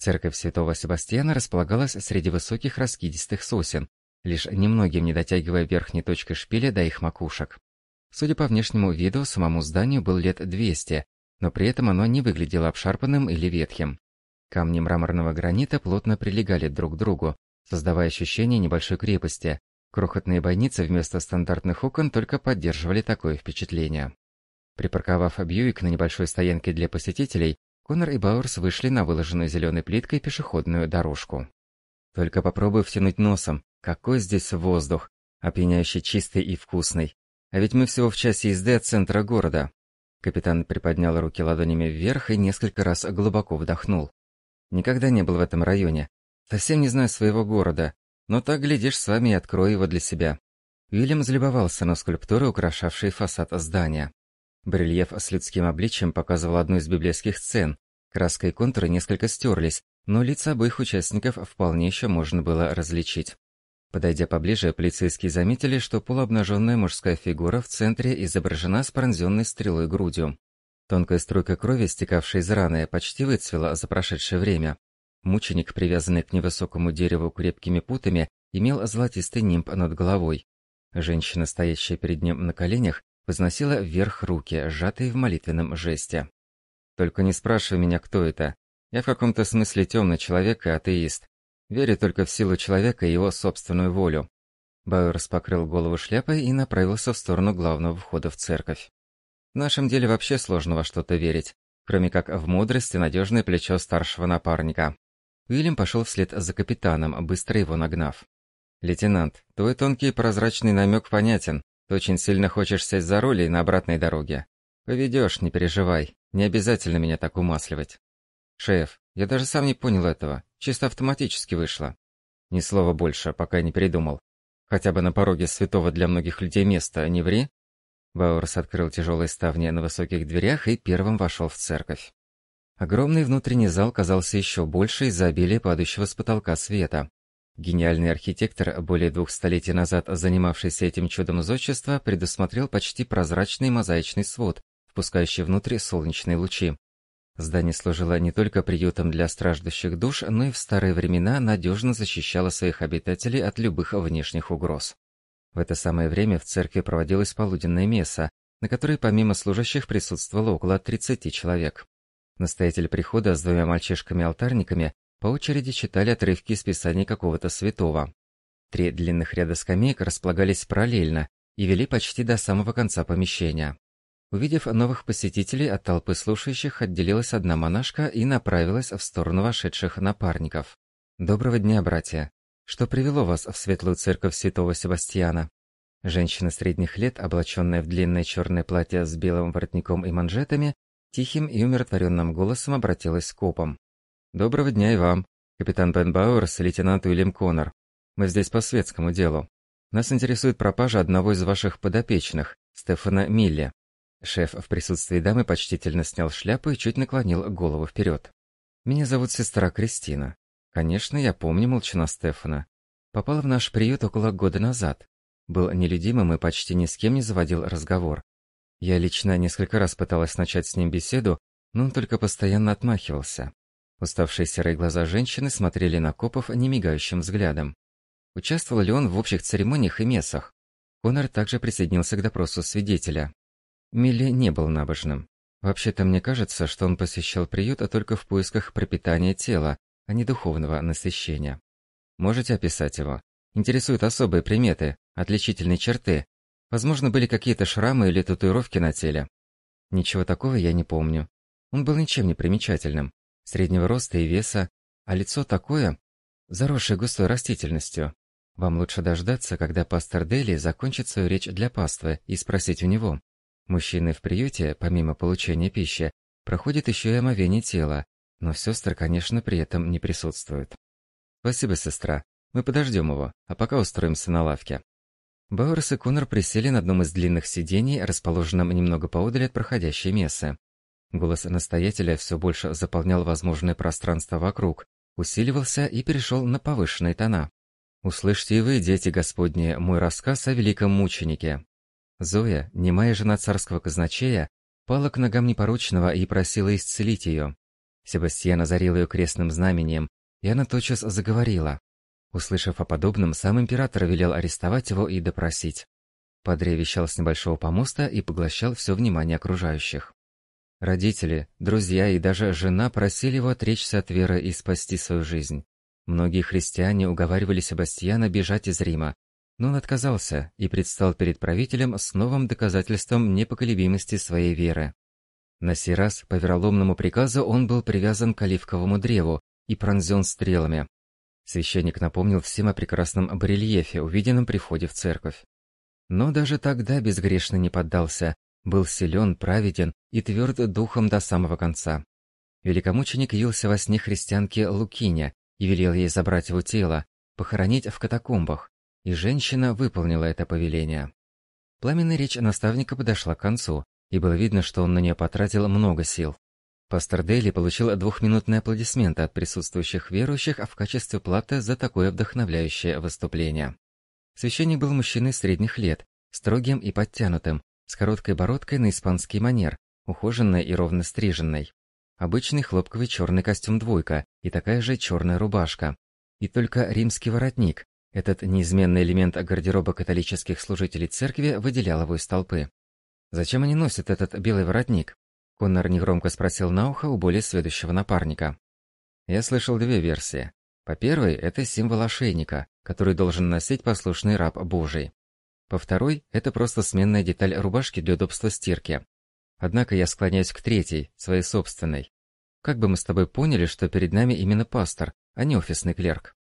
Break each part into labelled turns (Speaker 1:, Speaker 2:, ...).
Speaker 1: Церковь святого Себастьяна располагалась среди высоких раскидистых сосен, лишь немногим не дотягивая верхней точкой шпиля до их макушек. Судя по внешнему виду, самому зданию был лет 200, но при этом оно не выглядело обшарпанным или ветхим. Камни мраморного гранита плотно прилегали друг к другу, создавая ощущение небольшой крепости. Крохотные бойницы вместо стандартных окон только поддерживали такое впечатление. Припарковав Бьюик на небольшой стоянке для посетителей, Конор и Бауэрс вышли на выложенную зеленой плиткой пешеходную дорожку. Только попробуй втянуть носом, какой здесь воздух, опьяняющий чистый и вкусный. А ведь мы всего в часе езды от центра города. Капитан приподнял руки ладонями вверх и несколько раз глубоко вдохнул. Никогда не был в этом районе. Совсем не знаю своего города, но так, глядишь, с вами и открою его для себя. Уильям залюбовался на скульптуры, украшавшие фасад здания. Барельеф с людским обличием показывал одну из библейских сцен. Краска и контуры несколько стерлись, но лица обоих участников вполне еще можно было различить. Подойдя поближе, полицейские заметили, что полуобнаженная мужская фигура в центре изображена с пронзенной стрелой грудью. Тонкая струйка крови, стекавшая из раны, почти выцвела за прошедшее время. Мученик, привязанный к невысокому дереву крепкими путами, имел золотистый нимб над головой. Женщина, стоящая перед ним на коленях, возносила вверх руки, сжатые в молитвенном жесте. «Только не спрашивай меня, кто это. Я в каком-то смысле темный человек и атеист. Верю только в силу человека и его собственную волю. Бауэрс покрыл голову шляпой и направился в сторону главного входа в церковь. В нашем деле вообще сложно во что-то верить, кроме как в мудрость и надежное плечо старшего напарника. Уильям пошел вслед за капитаном, быстро его нагнав. «Лейтенант, твой тонкий прозрачный намек понятен. Ты очень сильно хочешь сесть за руль и на обратной дороге. Поведешь, не переживай. Не обязательно меня так умасливать». «Шеф, я даже сам не понял этого. Чисто автоматически вышло. Ни слова больше, пока не передумал. Хотя бы на пороге святого для многих людей места, не ври. Бауэрс открыл тяжелые ставни на высоких дверях и первым вошел в церковь. Огромный внутренний зал казался еще больше из-за обилия падающего с потолка света. Гениальный архитектор, более двух столетий назад занимавшийся этим чудом зодчества, предусмотрел почти прозрачный мозаичный свод, впускающий внутрь солнечные лучи. Здание служило не только приютом для страждущих душ, но и в старые времена надежно защищало своих обитателей от любых внешних угроз. В это самое время в церкви проводилось полуденное месса, на которой помимо служащих присутствовало около 30 человек. Настоятель прихода с двумя мальчишками-алтарниками по очереди читали отрывки из писаний какого-то святого. Три длинных ряда скамеек располагались параллельно и вели почти до самого конца помещения. Увидев новых посетителей, от толпы слушающих отделилась одна монашка и направилась в сторону вошедших напарников. «Доброго дня, братья! Что привело вас в светлую церковь святого Себастьяна?» Женщина средних лет, облаченная в длинное черное платье с белым воротником и манжетами, тихим и умиротворенным голосом обратилась к копам. «Доброго дня и вам, капитан Бен Бауэрс и лейтенант Уильям Коннор. Мы здесь по светскому делу. Нас интересует пропажа одного из ваших подопечных, Стефана Милли. Шеф в присутствии дамы почтительно снял шляпу и чуть наклонил голову вперед. «Меня зовут сестра Кристина. Конечно, я помню молчана Стефана. Попала в наш приют около года назад. Был нелюдимым и почти ни с кем не заводил разговор. Я лично несколько раз пыталась начать с ним беседу, но он только постоянно отмахивался. Уставшие серые глаза женщины смотрели на копов немигающим взглядом. Участвовал ли он в общих церемониях и мессах? Конор также присоединился к допросу свидетеля. Милли не был набожным. Вообще-то мне кажется, что он посещал приют, а только в поисках пропитания тела, а не духовного насыщения. Можете описать его? Интересуют особые приметы, отличительные черты. Возможно, были какие-то шрамы или татуировки на теле. Ничего такого я не помню. Он был ничем не примечательным. Среднего роста и веса, а лицо такое, заросшее густой растительностью. Вам лучше дождаться, когда пастор Дели закончит свою речь для паствы, и спросить у него. Мужчины в приюте, помимо получения пищи, проходят еще и омовение тела, но сестры, конечно, при этом не присутствуют. Спасибо, сестра. Мы подождем его, а пока устроимся на лавке. Бауэрс и Коннор присели на одном из длинных сидений, расположенном немного поодаль от проходящей мессы. Голос настоятеля все больше заполнял возможное пространство вокруг, усиливался и перешел на повышенные тона. «Услышьте и вы, дети Господни, мой рассказ о великом мученике. Зоя, немая жена царского казначея, пала к ногам непорочного и просила исцелить ее. Себастьян озарил ее крестным знамением, и она тотчас заговорила. Услышав о подобном, сам император велел арестовать его и допросить. Падре вещал с небольшого помоста и поглощал все внимание окружающих. Родители, друзья и даже жена просили его отречься от веры и спасти свою жизнь. Многие христиане уговаривали Себастьяна бежать из Рима, но он отказался и предстал перед правителем с новым доказательством непоколебимости своей веры. На сей раз, по вероломному приказу, он был привязан к оливковому древу и пронзен стрелами. Священник напомнил всем о прекрасном барельефе, увиденном при входе в церковь. Но даже тогда безгрешно не поддался, был силен, праведен и тверд духом до самого конца. Великомученик явился во сне христианке Лукине и велел ей забрать его тело, похоронить в катакомбах, и женщина выполнила это повеление. Пламенная речь наставника подошла к концу, и было видно, что он на нее потратил много сил. Пастор Дейли получил двухминутные аплодисменты от присутствующих верующих в качестве платы за такое вдохновляющее выступление. Священник был мужчиной средних лет, строгим и подтянутым, с короткой бородкой на испанский манер, ухоженной и ровно стриженной. Обычный хлопковый черный костюм двойка и такая же черная рубашка. И только римский воротник, этот неизменный элемент гардероба католических служителей церкви, выделял его из толпы. «Зачем они носят этот белый воротник?» Коннор негромко спросил на ухо у более следующего напарника. Я слышал две версии. По первой, это символ ошейника, который должен носить послушный раб Божий. По второй, это просто сменная деталь рубашки для удобства стирки. Однако я склоняюсь к третьей, своей собственной. Как бы мы с тобой поняли, что перед нами именно пастор, а не офисный клерк?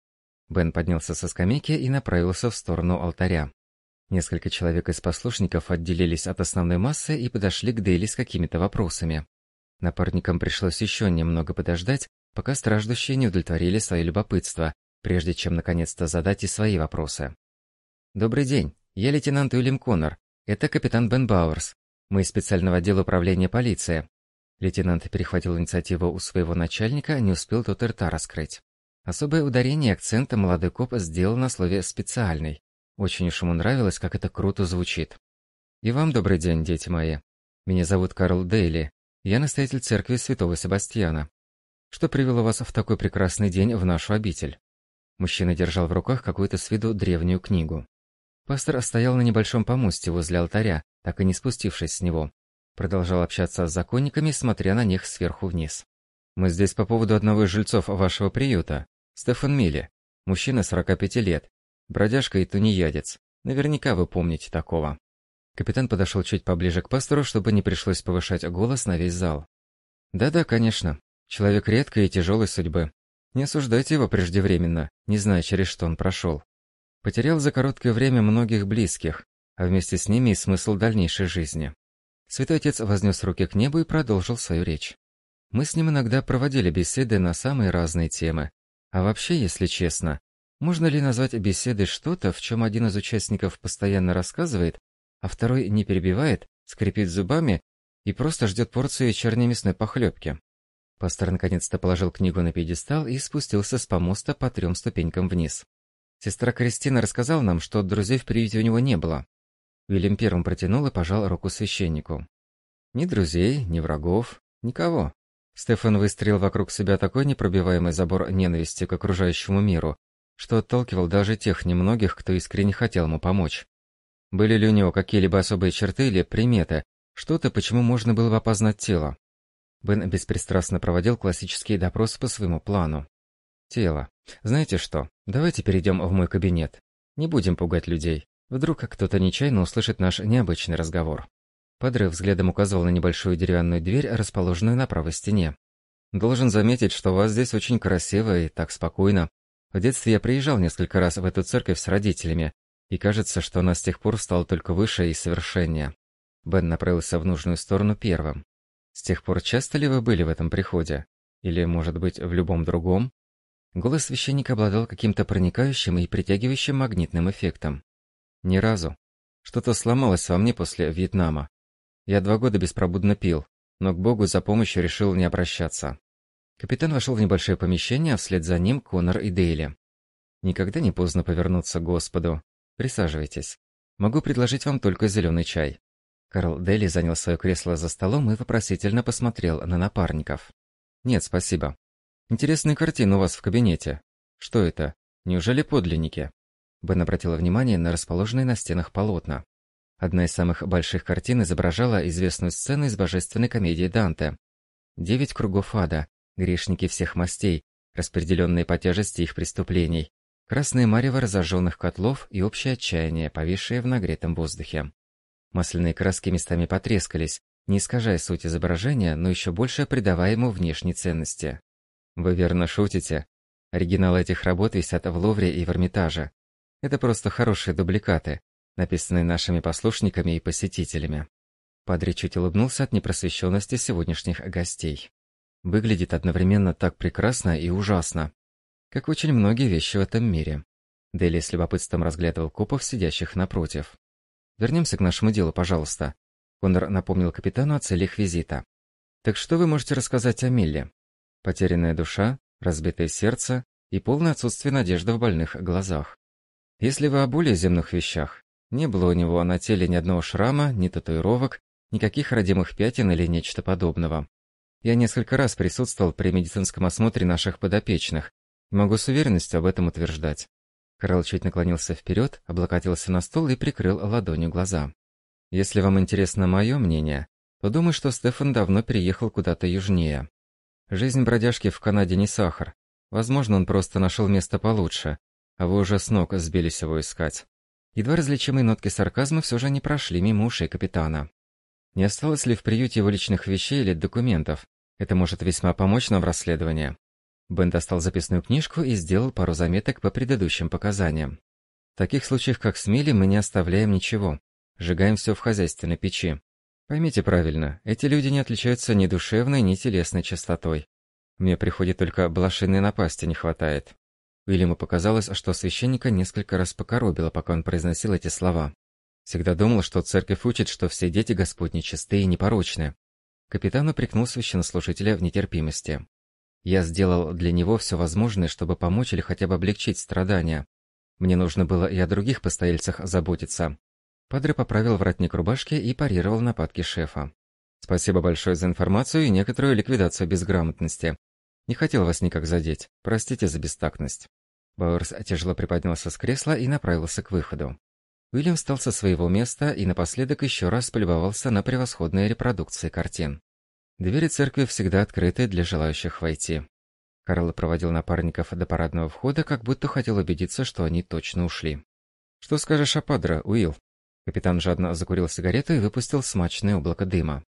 Speaker 1: Бен поднялся со скамейки и направился в сторону алтаря. Несколько человек из послушников отделились от основной массы и подошли к Дейли с какими-то вопросами. Напарникам пришлось еще немного подождать, пока страждущие не удовлетворили свое любопытство, прежде чем наконец-то задать и свои вопросы. «Добрый день, я лейтенант Уильям Коннор. Это капитан Бен Бауэрс. Мы из специального отдела управления полиции». Лейтенант перехватил инициативу у своего начальника, не успел тот рта раскрыть. Особое ударение акцента молодой коп сделал на слове «специальный». Очень уж ему нравилось, как это круто звучит. И вам добрый день, дети мои. Меня зовут Карл Дейли. Я настоятель церкви Святого Себастьяна. Что привело вас в такой прекрасный день в нашу обитель? Мужчина держал в руках какую-то с виду древнюю книгу. Пастор стоял на небольшом помосте возле алтаря, так и не спустившись с него. Продолжал общаться с законниками, смотря на них сверху вниз. «Мы здесь по поводу одного из жильцов вашего приюта, Стефан Милли, мужчина 45 лет, Бродяжка и тунеядец. Наверняка вы помните такого. Капитан подошел чуть поближе к пастору, чтобы не пришлось повышать голос на весь зал. Да-да, конечно. Человек редкой и тяжелой судьбы. Не осуждайте его преждевременно, не зная, через что он прошел. Потерял за короткое время многих близких, а вместе с ними и смысл дальнейшей жизни. Святой Отец вознес руки к небу и продолжил свою речь. Мы с ним иногда проводили беседы на самые разные темы. А вообще, если честно, можно ли назвать беседой что-то, в чем один из участников постоянно рассказывает, а второй не перебивает, скрипит зубами и просто ждет порцию вечерней мясной похлебки? Пастор наконец-то положил книгу на пьедестал и спустился с помоста по трем ступенькам вниз. Сестра Кристина рассказала нам, что друзей в приюте у него не было. Уильям первым протянул и пожал руку священнику. Ни друзей, ни врагов, никого. Стефан выстроил вокруг себя такой непробиваемый забор ненависти к окружающему миру, что отталкивал даже тех немногих, кто искренне хотел ему помочь. Были ли у него какие-либо особые черты или приметы, что-то, почему можно было бы опознать тело? Бен беспристрастно проводил классический допрос по своему плану. Тело. Знаете что, давайте перейдем в мой кабинет. Не будем пугать людей. Вдруг кто-то нечаянно услышит наш необычный разговор. Подрыв взглядом указывал на небольшую деревянную дверь, расположенную на правой стене. Должен заметить, что у вас здесь очень красиво и так спокойно. В детстве я приезжал несколько раз в эту церковь с родителями, и кажется, что она с тех пор стала только выше и совершеннее. Бен направился в нужную сторону первым. С тех пор часто ли вы были в этом приходе? Или, может быть, в любом другом? Голос священника обладал каким-то проникающим и притягивающим магнитным эффектом. Ни разу. Что-то сломалось во мне после Вьетнама. Я два года беспробудно пил, но к Богу за помощью решил не обращаться. Капитан вошел в небольшое помещение, а вслед за ним Конор и Дейли. «Никогда не поздно повернуться к Господу. Присаживайтесь. Могу предложить вам только зеленый чай». Карл Дейли занял свое кресло за столом и вопросительно посмотрел на напарников. Нет, спасибо. Интересные картины у вас в кабинете. Что это? Неужели подлинники? Бен обратила внимание на расположенные на стенах полотна. Одна из самых больших картин изображала известную сцену из божественной комедии Данте. Девять кругов ада, грешники всех мастей, распределенные по тяжести их преступлений, красные марево разожженных котлов и общее отчаяние, повисшее в нагретом воздухе. Масляные краски местами потрескались, не искажая суть изображения, но еще больше придавая ему внешней ценности. Вы верно шутите. Оригиналы этих работ висят в Лувре и в Эрмитаже. Это просто хорошие дубликаты, написанные нашими послушниками и посетителями. Падре чуть улыбнулся от непросвещенности сегодняшних гостей. Выглядит одновременно так прекрасно и ужасно, как очень многие вещи в этом мире. Дели с любопытством разглядывал копов, сидящих напротив. Вернемся к нашему делу, пожалуйста. Конор напомнил капитану о целях визита. Так что вы можете рассказать о Милле? Потерянная душа, разбитое сердце и полное отсутствие надежды в больных глазах. Если вы о более земных вещах, не было у него на теле ни одного шрама, ни татуировок, никаких родимых пятен или нечто подобного. Я несколько раз присутствовал при медицинском осмотре наших подопечных и могу с уверенностью об этом утверждать. Карл чуть наклонился вперед, облокотился на стол и прикрыл ладонью глаза. Если вам интересно мое мнение, то думаю, что Стефан давно переехал куда-то южнее. Жизнь бродяжки в Канаде не сахар. Возможно, он просто нашел место получше, а вы уже с ног сбились его искать. Едва различимые нотки сарказма все же не прошли мимо ушей капитана. Не осталось ли в приюте его личных вещей или документов? Это может весьма помочь нам в расследовании. Бен достал записную книжку и сделал пару заметок по предыдущим показаниям. В таких случаях, как с Милли, мы не оставляем ничего. Сжигаем все в хозяйственной печи. Поймите правильно, эти люди не отличаются ни душевной, ни телесной чистотой. Мне приходит только блошиной напасти не хватает. Уильяму показалось, что священника несколько раз покоробило, пока он произносил эти слова. Всегда думал, что церковь учит, что все дети Господни чистые и непорочны. Капитан упрекнул священнослужителя в нетерпимости. Я сделал для него все возможное, чтобы помочь или хотя бы облегчить страдания. Мне нужно было и о других постояльцах заботиться. Падре поправил воротник рубашки и парировал нападки шефа. Спасибо большое за информацию и некоторую ликвидацию безграмотности. Не хотел вас никак задеть. Простите за бестактность. Бауэрс тяжело приподнялся с кресла и направился к выходу. Уильям встал со своего места и напоследок еще раз полюбовался на превосходные репродукции картин. Двери церкви всегда открыты для желающих войти. Карл проводил напарников до парадного входа, как будто хотел убедиться, что они точно ушли. «Что скажешь о Падре, Уилл?» Капитан жадно закурил сигарету и выпустил смачное облако дыма.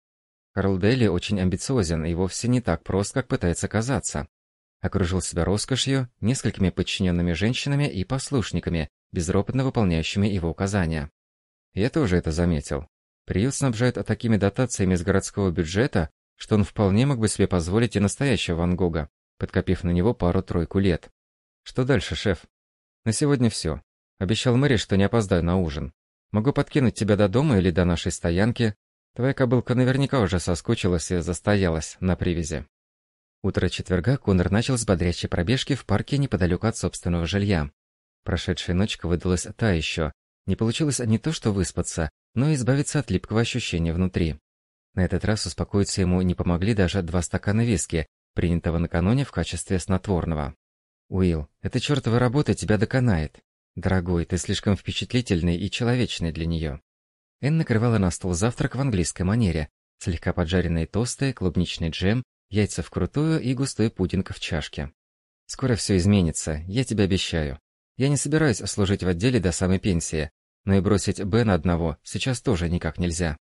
Speaker 1: Карл Дейли очень амбициозен и вовсе не так прост, как пытается казаться окружил себя роскошью, несколькими подчиненными женщинами и послушниками, безропотно выполняющими его указания. Я тоже это заметил. Приют снабжает такими дотациями из городского бюджета, что он вполне мог бы себе позволить и настоящего Ван Гога, подкопив на него пару-тройку лет. Что дальше, шеф? На сегодня все. Обещал Мэри, что не опоздаю на ужин. Могу подкинуть тебя до дома или до нашей стоянки. Твоя кобылка наверняка уже соскучилась и застоялась на привязи. Утро четверга Конор начал с бодрящей пробежки в парке неподалеку от собственного жилья. Прошедшая ночка выдалась та еще. Не получилось не то что выспаться, но и избавиться от липкого ощущения внутри. На этот раз успокоиться ему не помогли даже два стакана виски, принятого накануне в качестве снотворного. «Уилл, эта чертова работа тебя доконает. Дорогой, ты слишком впечатлительный и человечный для нее». Энн накрывала на стол завтрак в английской манере. Слегка поджаренные тосты, клубничный джем, яйца вкрутую и густой пудинг в чашке. Скоро все изменится, я тебе обещаю. Я не собираюсь служить в отделе до самой пенсии, но и бросить Бена одного сейчас тоже никак нельзя.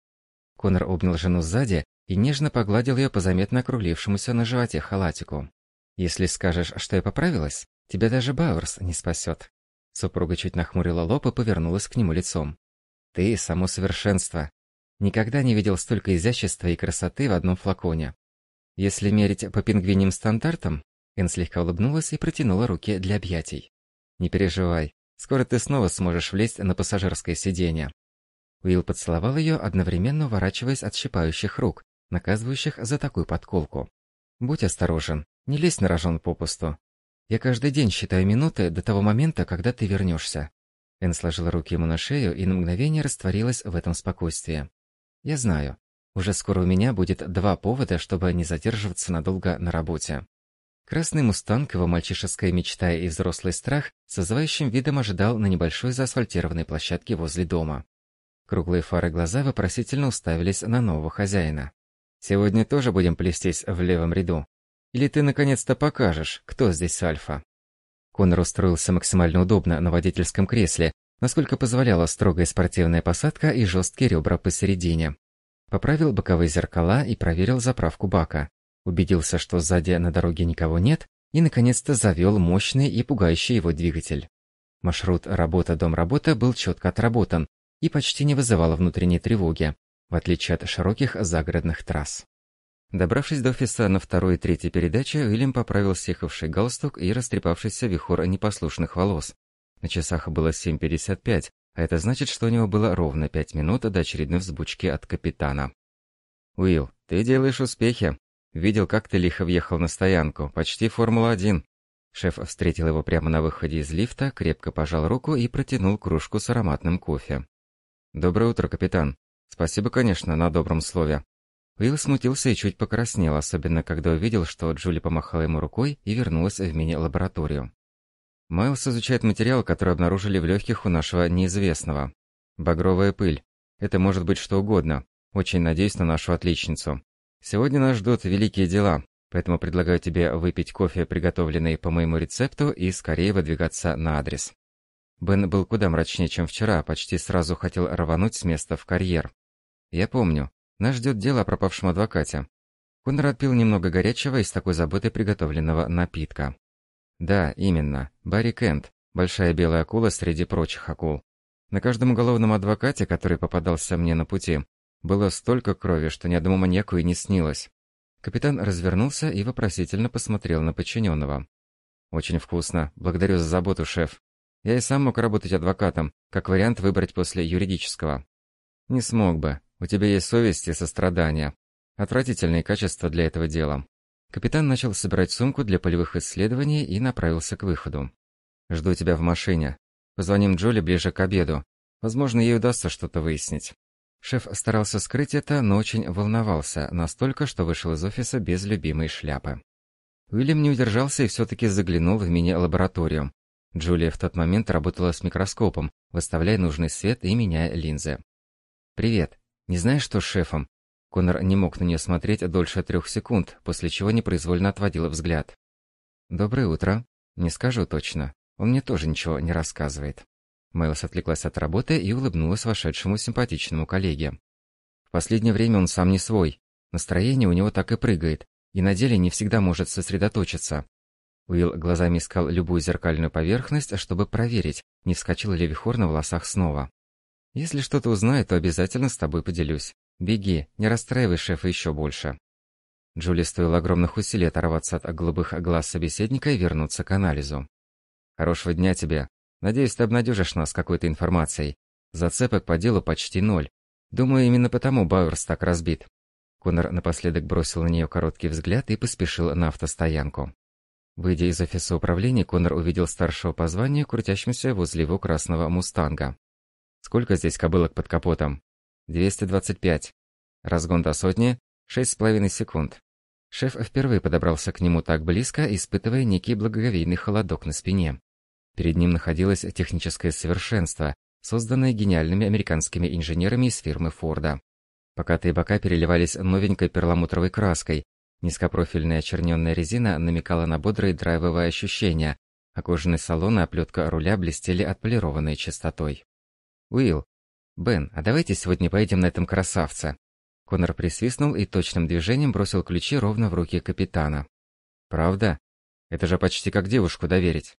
Speaker 1: Конор обнял жену сзади и нежно погладил ее по заметно округлившемуся на животе халатику. «Если скажешь, что я поправилась, тебя даже Бауэрс не спасет». Супруга чуть нахмурила лоб и повернулась к нему лицом. «Ты — само совершенство. Никогда не видел столько изящества и красоты в одном флаконе. Если мерить по пингвиним стандартам, Эн слегка улыбнулась и протянула руки для объятий. «Не переживай, скоро ты снова сможешь влезть на пассажирское сиденье». Уилл поцеловал ее, одновременно уворачиваясь от щипающих рук, наказывающих за такую подколку. «Будь осторожен, не лезь на рожон попусту. Я каждый день считаю минуты до того момента, когда ты вернешься». Эн сложила руки ему на шею и на мгновение растворилась в этом спокойствии. «Я знаю, Уже скоро у меня будет два повода, чтобы не задерживаться надолго на работе. Красный мустанг, его мальчишеская мечта и взрослый страх, с вызывающим видом ожидал на небольшой заасфальтированной площадке возле дома. Круглые фары глаза вопросительно уставились на нового хозяина. «Сегодня тоже будем плестись в левом ряду? Или ты наконец-то покажешь, кто здесь альфа?» Конор устроился максимально удобно на водительском кресле, насколько позволяла строгая спортивная посадка и жесткие ребра посередине. Поправил боковые зеркала и проверил заправку бака. Убедился, что сзади на дороге никого нет, и, наконец-то, завел мощный и пугающий его двигатель. Маршрут работа-дом-работа был четко отработан и почти не вызывал внутренней тревоги, в отличие от широких загородных трасс. Добравшись до офиса на второй и третьей передаче, Уильям поправил съехавший галстук и растрепавшийся вихор непослушных волос. На часах было 7.55, а это значит, что у него было ровно пять минут до очередной взбучки от капитана. «Уилл, ты делаешь успехи. Видел, как ты лихо въехал на стоянку. Почти Формула-1». Шеф встретил его прямо на выходе из лифта, крепко пожал руку и протянул кружку с ароматным кофе. «Доброе утро, капитан. Спасибо, конечно, на добром слове». Уилл смутился и чуть покраснел, особенно когда увидел, что Джули помахала ему рукой и вернулась в мини-лабораторию. Майлз изучает материал, который обнаружили в легких у нашего неизвестного. Багровая пыль. Это может быть что угодно. Очень надеюсь на нашу отличницу. Сегодня нас ждут великие дела, поэтому предлагаю тебе выпить кофе, приготовленный по моему рецепту, и скорее выдвигаться на адрес. Бен был куда мрачнее, чем вчера, почти сразу хотел рвануть с места в карьер. Я помню. Нас ждет дело о пропавшем адвокате. Конрад пил немного горячего из такой заботы приготовленного напитка. Да, именно. Барри Кент, большая белая акула среди прочих акул. На каждом уголовном адвокате, который попадался мне на пути, было столько крови, что ни одному маньяку и не снилось. Капитан развернулся и вопросительно посмотрел на подчиненного. «Очень вкусно. Благодарю за заботу, шеф. Я и сам мог работать адвокатом, как вариант выбрать после юридического». «Не смог бы. У тебя есть совесть и сострадание. Отвратительные качества для этого дела. Капитан начал собирать сумку для полевых исследований и направился к выходу. «Жду тебя в машине. Позвоним Джоли ближе к обеду. Возможно, ей удастся что-то выяснить». Шеф старался скрыть это, но очень волновался, настолько, что вышел из офиса без любимой шляпы. Уильям не удержался и все-таки заглянул в мини-лабораторию. Джулия в тот момент работала с микроскопом, выставляя нужный свет и меняя линзы. «Привет. Не знаешь, что с шефом? Конор не мог на нее смотреть дольше трех секунд, после чего непроизвольно отводил взгляд. «Доброе утро. Не скажу точно. Он мне тоже ничего не рассказывает». Мэлос отвлеклась от работы и улыбнулась вошедшему симпатичному коллеге. В последнее время он сам не свой. Настроение у него так и прыгает, и на деле не всегда может сосредоточиться. Уилл глазами искал любую зеркальную поверхность, чтобы проверить, не вскочил ли вихор на волосах снова. «Если что-то узнаю, то обязательно с тобой поделюсь. «Беги, не расстраивай шефа еще больше». Джули стоило огромных усилий оторваться от голубых глаз собеседника и вернуться к анализу. «Хорошего дня тебе. Надеюсь, ты обнадежишь нас какой-то информацией. Зацепок по делу почти ноль. Думаю, именно потому Бауэрс так разбит». Конор напоследок бросил на нее короткий взгляд и поспешил на автостоянку. Выйдя из офиса управления, Конор увидел старшего по званию, крутящегося возле его красного «Мустанга». «Сколько здесь кобылок под капотом?» 225. Разгон до сотни – 6,5 секунд. Шеф впервые подобрался к нему так близко, испытывая некий благоговейный холодок на спине. Перед ним находилось техническое совершенство, созданное гениальными американскими инженерами из фирмы Форда. Покатые бока переливались новенькой перламутровой краской, низкопрофильная черненная резина намекала на бодрые драйвовые ощущения, а кожаный салон и оплетка руля блестели отполированной чистотой. «Уилл, «Бен, а давайте сегодня поедем на этом красавце». Конор присвистнул и точным движением бросил ключи ровно в руки капитана. «Правда? Это же почти как девушку доверить.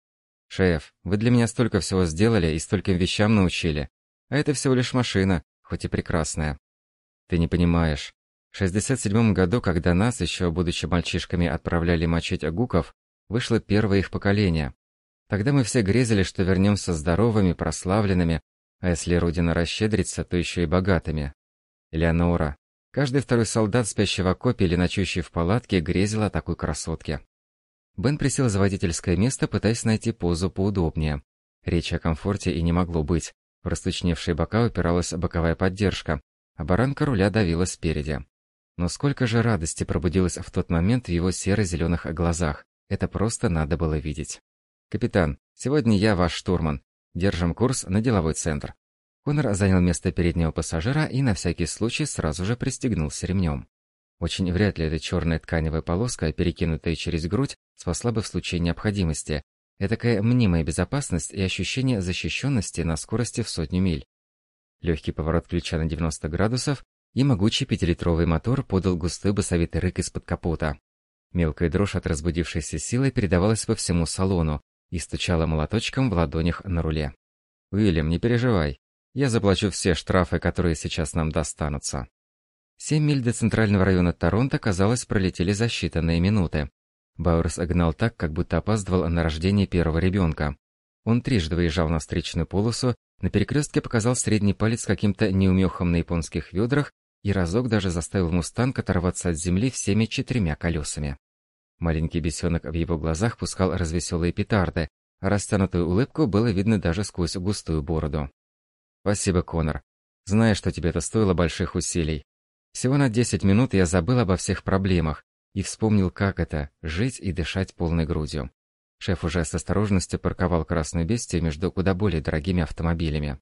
Speaker 1: Шеф, вы для меня столько всего сделали и стольким вещам научили. А это всего лишь машина, хоть и прекрасная. Ты не понимаешь. В 67 году, когда нас, еще будучи мальчишками, отправляли мочить гуков, вышло первое их поколение. Тогда мы все грезили, что вернемся здоровыми, прославленными, а если Родина расщедрится, то еще и богатыми. Элеонора. Каждый второй солдат, спящий в или ночующий в палатке, грезил о такой красотке. Бен присел за водительское место, пытаясь найти позу поудобнее. Речи о комфорте и не могло быть. В растучневшие бока упиралась боковая поддержка. а баранка руля давила спереди. Но сколько же радости пробудилось в тот момент в его серо-зеленых глазах. Это просто надо было видеть. «Капитан, сегодня я ваш штурман. Держим курс на деловой центр». Конор занял место переднего пассажира и на всякий случай сразу же пристегнулся ремнем. Очень вряд ли эта черная тканевая полоска, перекинутая через грудь, спасла бы в случае необходимости. Этакая мнимая безопасность и ощущение защищенности на скорости в сотню миль. Легкий поворот ключа на 90 градусов, и могучий пятилитровый мотор подал густой басовитый рык из-под капота. Мелкая дрожь от разбудившейся силы передавалась по всему салону и стучала молоточком в ладонях на руле. «Уильям, не переживай. Я заплачу все штрафы, которые сейчас нам достанутся». Семь миль до центрального района Торонто, казалось, пролетели за считанные минуты. Бауэрс гнал так, как будто опаздывал на рождение первого ребенка. Он трижды выезжал на встречную полосу, на перекрестке показал средний палец каким-то неумехом на японских ведрах и разок даже заставил «Мустанг» оторваться от земли всеми четырьмя колесами. Маленький бесенок в его глазах пускал развеселые петарды, а растянутую улыбку было видно даже сквозь густую бороду. «Спасибо, Конор. Знаю, что тебе это стоило больших усилий. Всего на 10 минут я забыл обо всех проблемах и вспомнил, как это – жить и дышать полной грудью. Шеф уже с осторожностью парковал красную бестию между куда более дорогими автомобилями.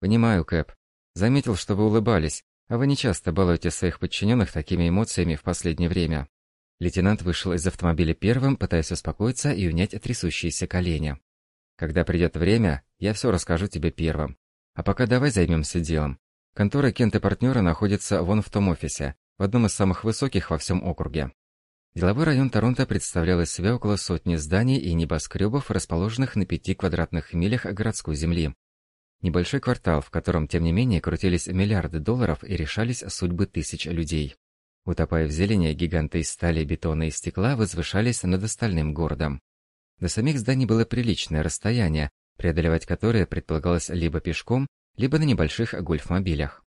Speaker 1: «Понимаю, Кэп. Заметил, что вы улыбались, а вы не часто балуете своих подчиненных такими эмоциями в последнее время». Лейтенант вышел из автомобиля первым, пытаясь успокоиться и унять трясущиеся колени. «Когда придет время, я все расскажу тебе первым. А пока давай займемся делом. Контора Кент и партнера находится вон в том офисе, в одном из самых высоких во всем округе. Деловой район Торонто представлял из себя около сотни зданий и небоскребов, расположенных на пяти квадратных милях городской земли. Небольшой квартал, в котором, тем не менее, крутились миллиарды долларов и решались судьбы тысяч людей. Утопая в зелени, гиганты из стали, бетона и стекла возвышались над остальным городом. До самих зданий было приличное расстояние, преодолевать которое предполагалось либо пешком, либо на небольших гольфмобилях.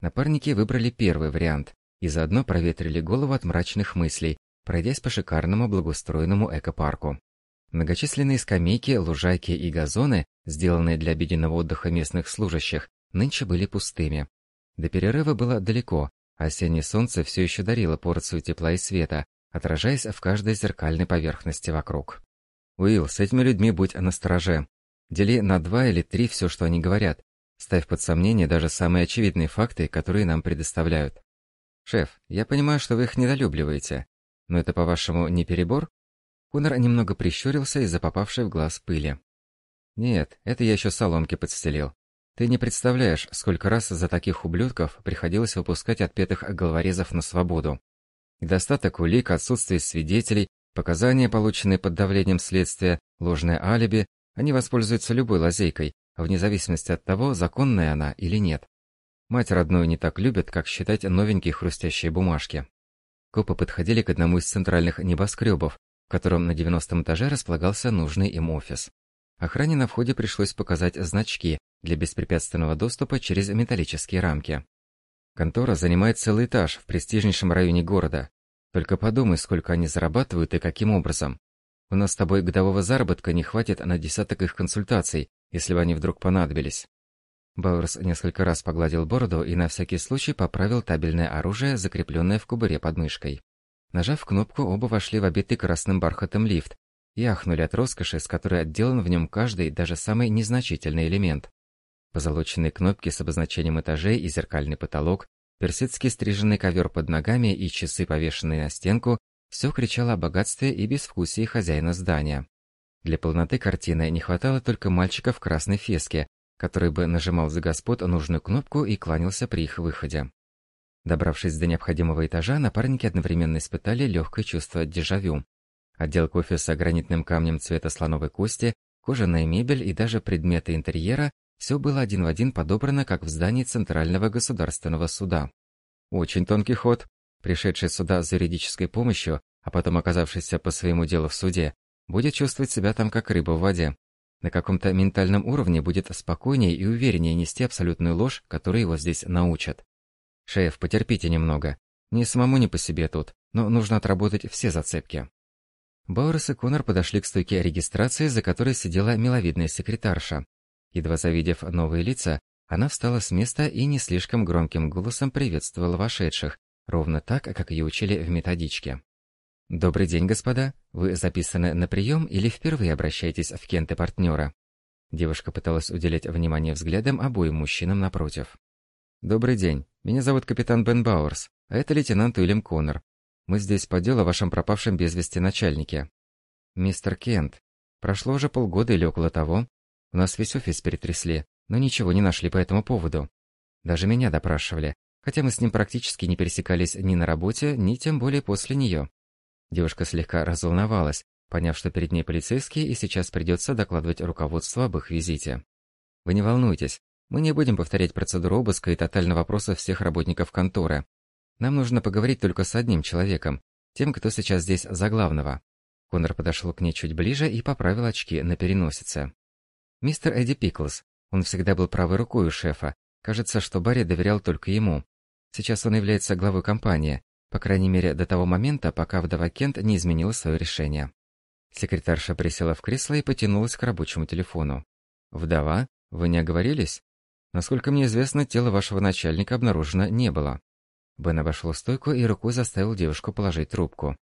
Speaker 1: Напарники выбрали первый вариант и заодно проветрили голову от мрачных мыслей, пройдясь по шикарному благоустроенному экопарку. Многочисленные скамейки, лужайки и газоны, сделанные для обеденного отдыха местных служащих, нынче были пустыми. До перерыва было далеко, осеннее солнце все еще дарило порцию тепла и света, отражаясь в каждой зеркальной поверхности вокруг. «Уилл, с этими людьми будь настороже. Дели на два или три все, что они говорят, ставь под сомнение даже самые очевидные факты, которые нам предоставляют. Шеф, я понимаю, что вы их недолюбливаете, но это, по-вашему, не перебор? Кунер немного прищурился из-за попавшей в глаз пыли. Нет, это я еще соломки подстелил. Ты не представляешь, сколько раз за таких ублюдков приходилось выпускать отпетых головорезов на свободу. Недостаток улик, отсутствие свидетелей, показания, полученные под давлением следствия, ложное алиби, они воспользуются любой лазейкой, вне зависимости от того, законная она или нет. Мать родную не так любят, как считать новенькие хрустящие бумажки. Копы подходили к одному из центральных небоскребов, в котором на 90 этаже располагался нужный им офис. Охране на входе пришлось показать значки для беспрепятственного доступа через металлические рамки. Контора занимает целый этаж в престижнейшем районе города. Только подумай, сколько они зарабатывают и каким образом. У нас с тобой годового заработка не хватит на десяток их консультаций, если бы они вдруг понадобились. Бауэрс несколько раз погладил бороду и на всякий случай поправил табельное оружие, закрепленное в кубуре под мышкой. Нажав кнопку, оба вошли в обитый красным бархатом лифт и ахнули от роскоши, с которой отделан в нем каждый, даже самый незначительный элемент. Позолоченные кнопки с обозначением этажей и зеркальный потолок, персидский стриженный ковер под ногами и часы, повешенные на стенку, все кричало о богатстве и безвкусии хозяина здания. Для полноты картины не хватало только мальчика в красной феске, который бы нажимал за господ нужную кнопку и кланялся при их выходе. Добравшись до необходимого этажа, напарники одновременно испытали легкое чувство дежавю. Отделка офиса гранитным камнем цвета слоновой кости, кожаная мебель и даже предметы интерьера – все было один в один подобрано, как в здании Центрального государственного суда. Очень тонкий ход. Пришедший сюда за юридической помощью, а потом оказавшийся по своему делу в суде, будет чувствовать себя там как рыба в воде. На каком-то ментальном уровне будет спокойнее и увереннее нести абсолютную ложь, которую его здесь научат. «Шеф, потерпите немного. Мне самому не по себе тут, но нужно отработать все зацепки». Баурес и Конор подошли к стойке регистрации, за которой сидела миловидная секретарша. Едва завидев новые лица, Она встала с места и не слишком громким голосом приветствовала вошедших, ровно так, как ее учили в методичке. «Добрый день, господа. Вы записаны на прием или впервые обращаетесь в Кенты партнера?» Девушка пыталась уделять внимание взглядом обоим мужчинам напротив. «Добрый день. Меня зовут капитан Бен Бауэрс, а это лейтенант Уильям Коннор. Мы здесь по делу о вашем пропавшем без вести начальнике». «Мистер Кент, прошло уже полгода или около того. У нас весь офис перетрясли, но ничего не нашли по этому поводу. Даже меня допрашивали, хотя мы с ним практически не пересекались ни на работе, ни тем более после нее. Девушка слегка разволновалась, поняв, что перед ней полицейские и сейчас придется докладывать руководству об их визите. «Вы не волнуйтесь, мы не будем повторять процедуру обыска и тотального опроса всех работников конторы. Нам нужно поговорить только с одним человеком, тем, кто сейчас здесь за главного». Конор подошел к ней чуть ближе и поправил очки на переносице. «Мистер Эдди Пиклс. Он всегда был правой рукой у шефа. Кажется, что Барри доверял только ему. Сейчас он является главой компании, по крайней мере, до того момента, пока вдова Кент не изменила свое решение. Секретарша присела в кресло и потянулась к рабочему телефону. «Вдова? Вы не оговорились? Насколько мне известно, тело вашего начальника обнаружено не было». Бен обошел стойку и рукой заставил девушку положить трубку.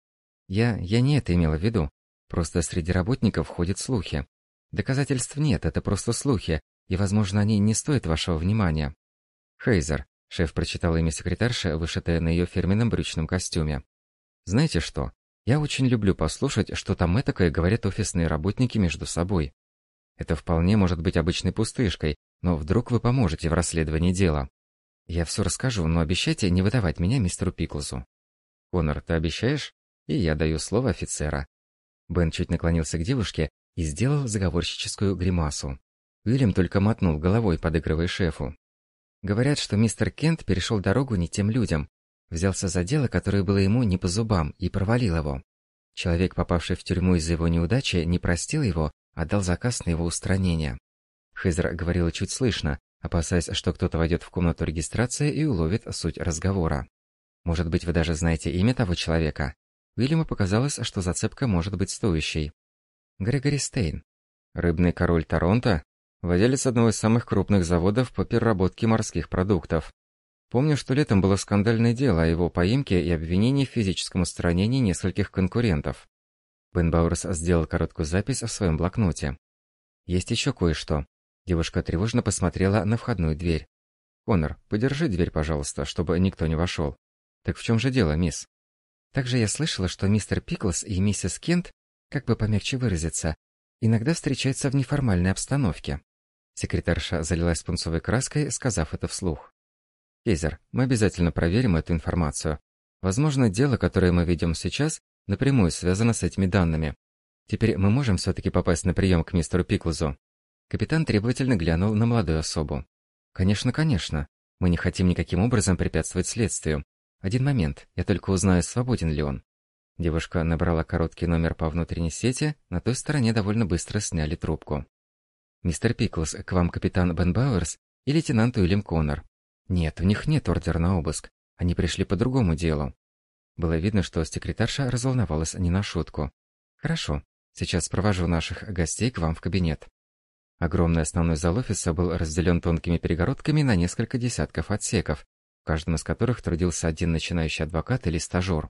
Speaker 1: «Я... я не это имела в виду. Просто среди работников ходят слухи. Доказательств нет, это просто слухи, и, возможно, они не стоят вашего внимания». «Хейзер, Шеф прочитал имя секретарши, вышитое на ее фирменном брючном костюме. «Знаете что? Я очень люблю послушать, что там этакое говорят офисные работники между собой. Это вполне может быть обычной пустышкой, но вдруг вы поможете в расследовании дела. Я все расскажу, но обещайте не выдавать меня мистеру Пиклзу». «Конор, ты обещаешь?» «И я даю слово офицера». Бен чуть наклонился к девушке и сделал заговорщическую гримасу. Уильям только мотнул головой, подыгрывая шефу. Говорят, что мистер Кент перешел дорогу не тем людям, взялся за дело, которое было ему не по зубам, и провалил его. Человек, попавший в тюрьму из-за его неудачи, не простил его, а дал заказ на его устранение. Хейзер говорила чуть слышно, опасаясь, что кто-то войдет в комнату регистрации и уловит суть разговора. Может быть, вы даже знаете имя того человека? Уильяму показалось, что зацепка может быть стоящей. Грегори Стейн. Рыбный король Торонто? владелец одного из самых крупных заводов по переработке морских продуктов. Помню, что летом было скандальное дело о его поимке и обвинении в физическом устранении нескольких конкурентов. Бен Бауэрс сделал короткую запись в своем блокноте. «Есть еще кое-что». Девушка тревожно посмотрела на входную дверь. «Конор, подержи дверь, пожалуйста, чтобы никто не вошел». «Так в чем же дело, мисс?» «Также я слышала, что мистер Пиклс и миссис Кент, как бы помягче выразиться, иногда встречаются в неформальной обстановке. Секретарша залилась пунцовой краской, сказав это вслух. «Кейзер, мы обязательно проверим эту информацию. Возможно, дело, которое мы ведем сейчас, напрямую связано с этими данными. Теперь мы можем все-таки попасть на прием к мистеру Пиклзу?» Капитан требовательно глянул на молодую особу. «Конечно, конечно. Мы не хотим никаким образом препятствовать следствию. Один момент, я только узнаю, свободен ли он». Девушка набрала короткий номер по внутренней сети, на той стороне довольно быстро сняли трубку. «Мистер Пиклс, к вам капитан Бен Бауэрс и лейтенант Уильям Коннор?» «Нет, у них нет ордера на обыск. Они пришли по другому делу». Было видно, что секретарша разволновалась не на шутку. «Хорошо. Сейчас провожу наших гостей к вам в кабинет». Огромный основной зал офиса был разделен тонкими перегородками на несколько десятков отсеков, в каждом из которых трудился один начинающий адвокат или стажер.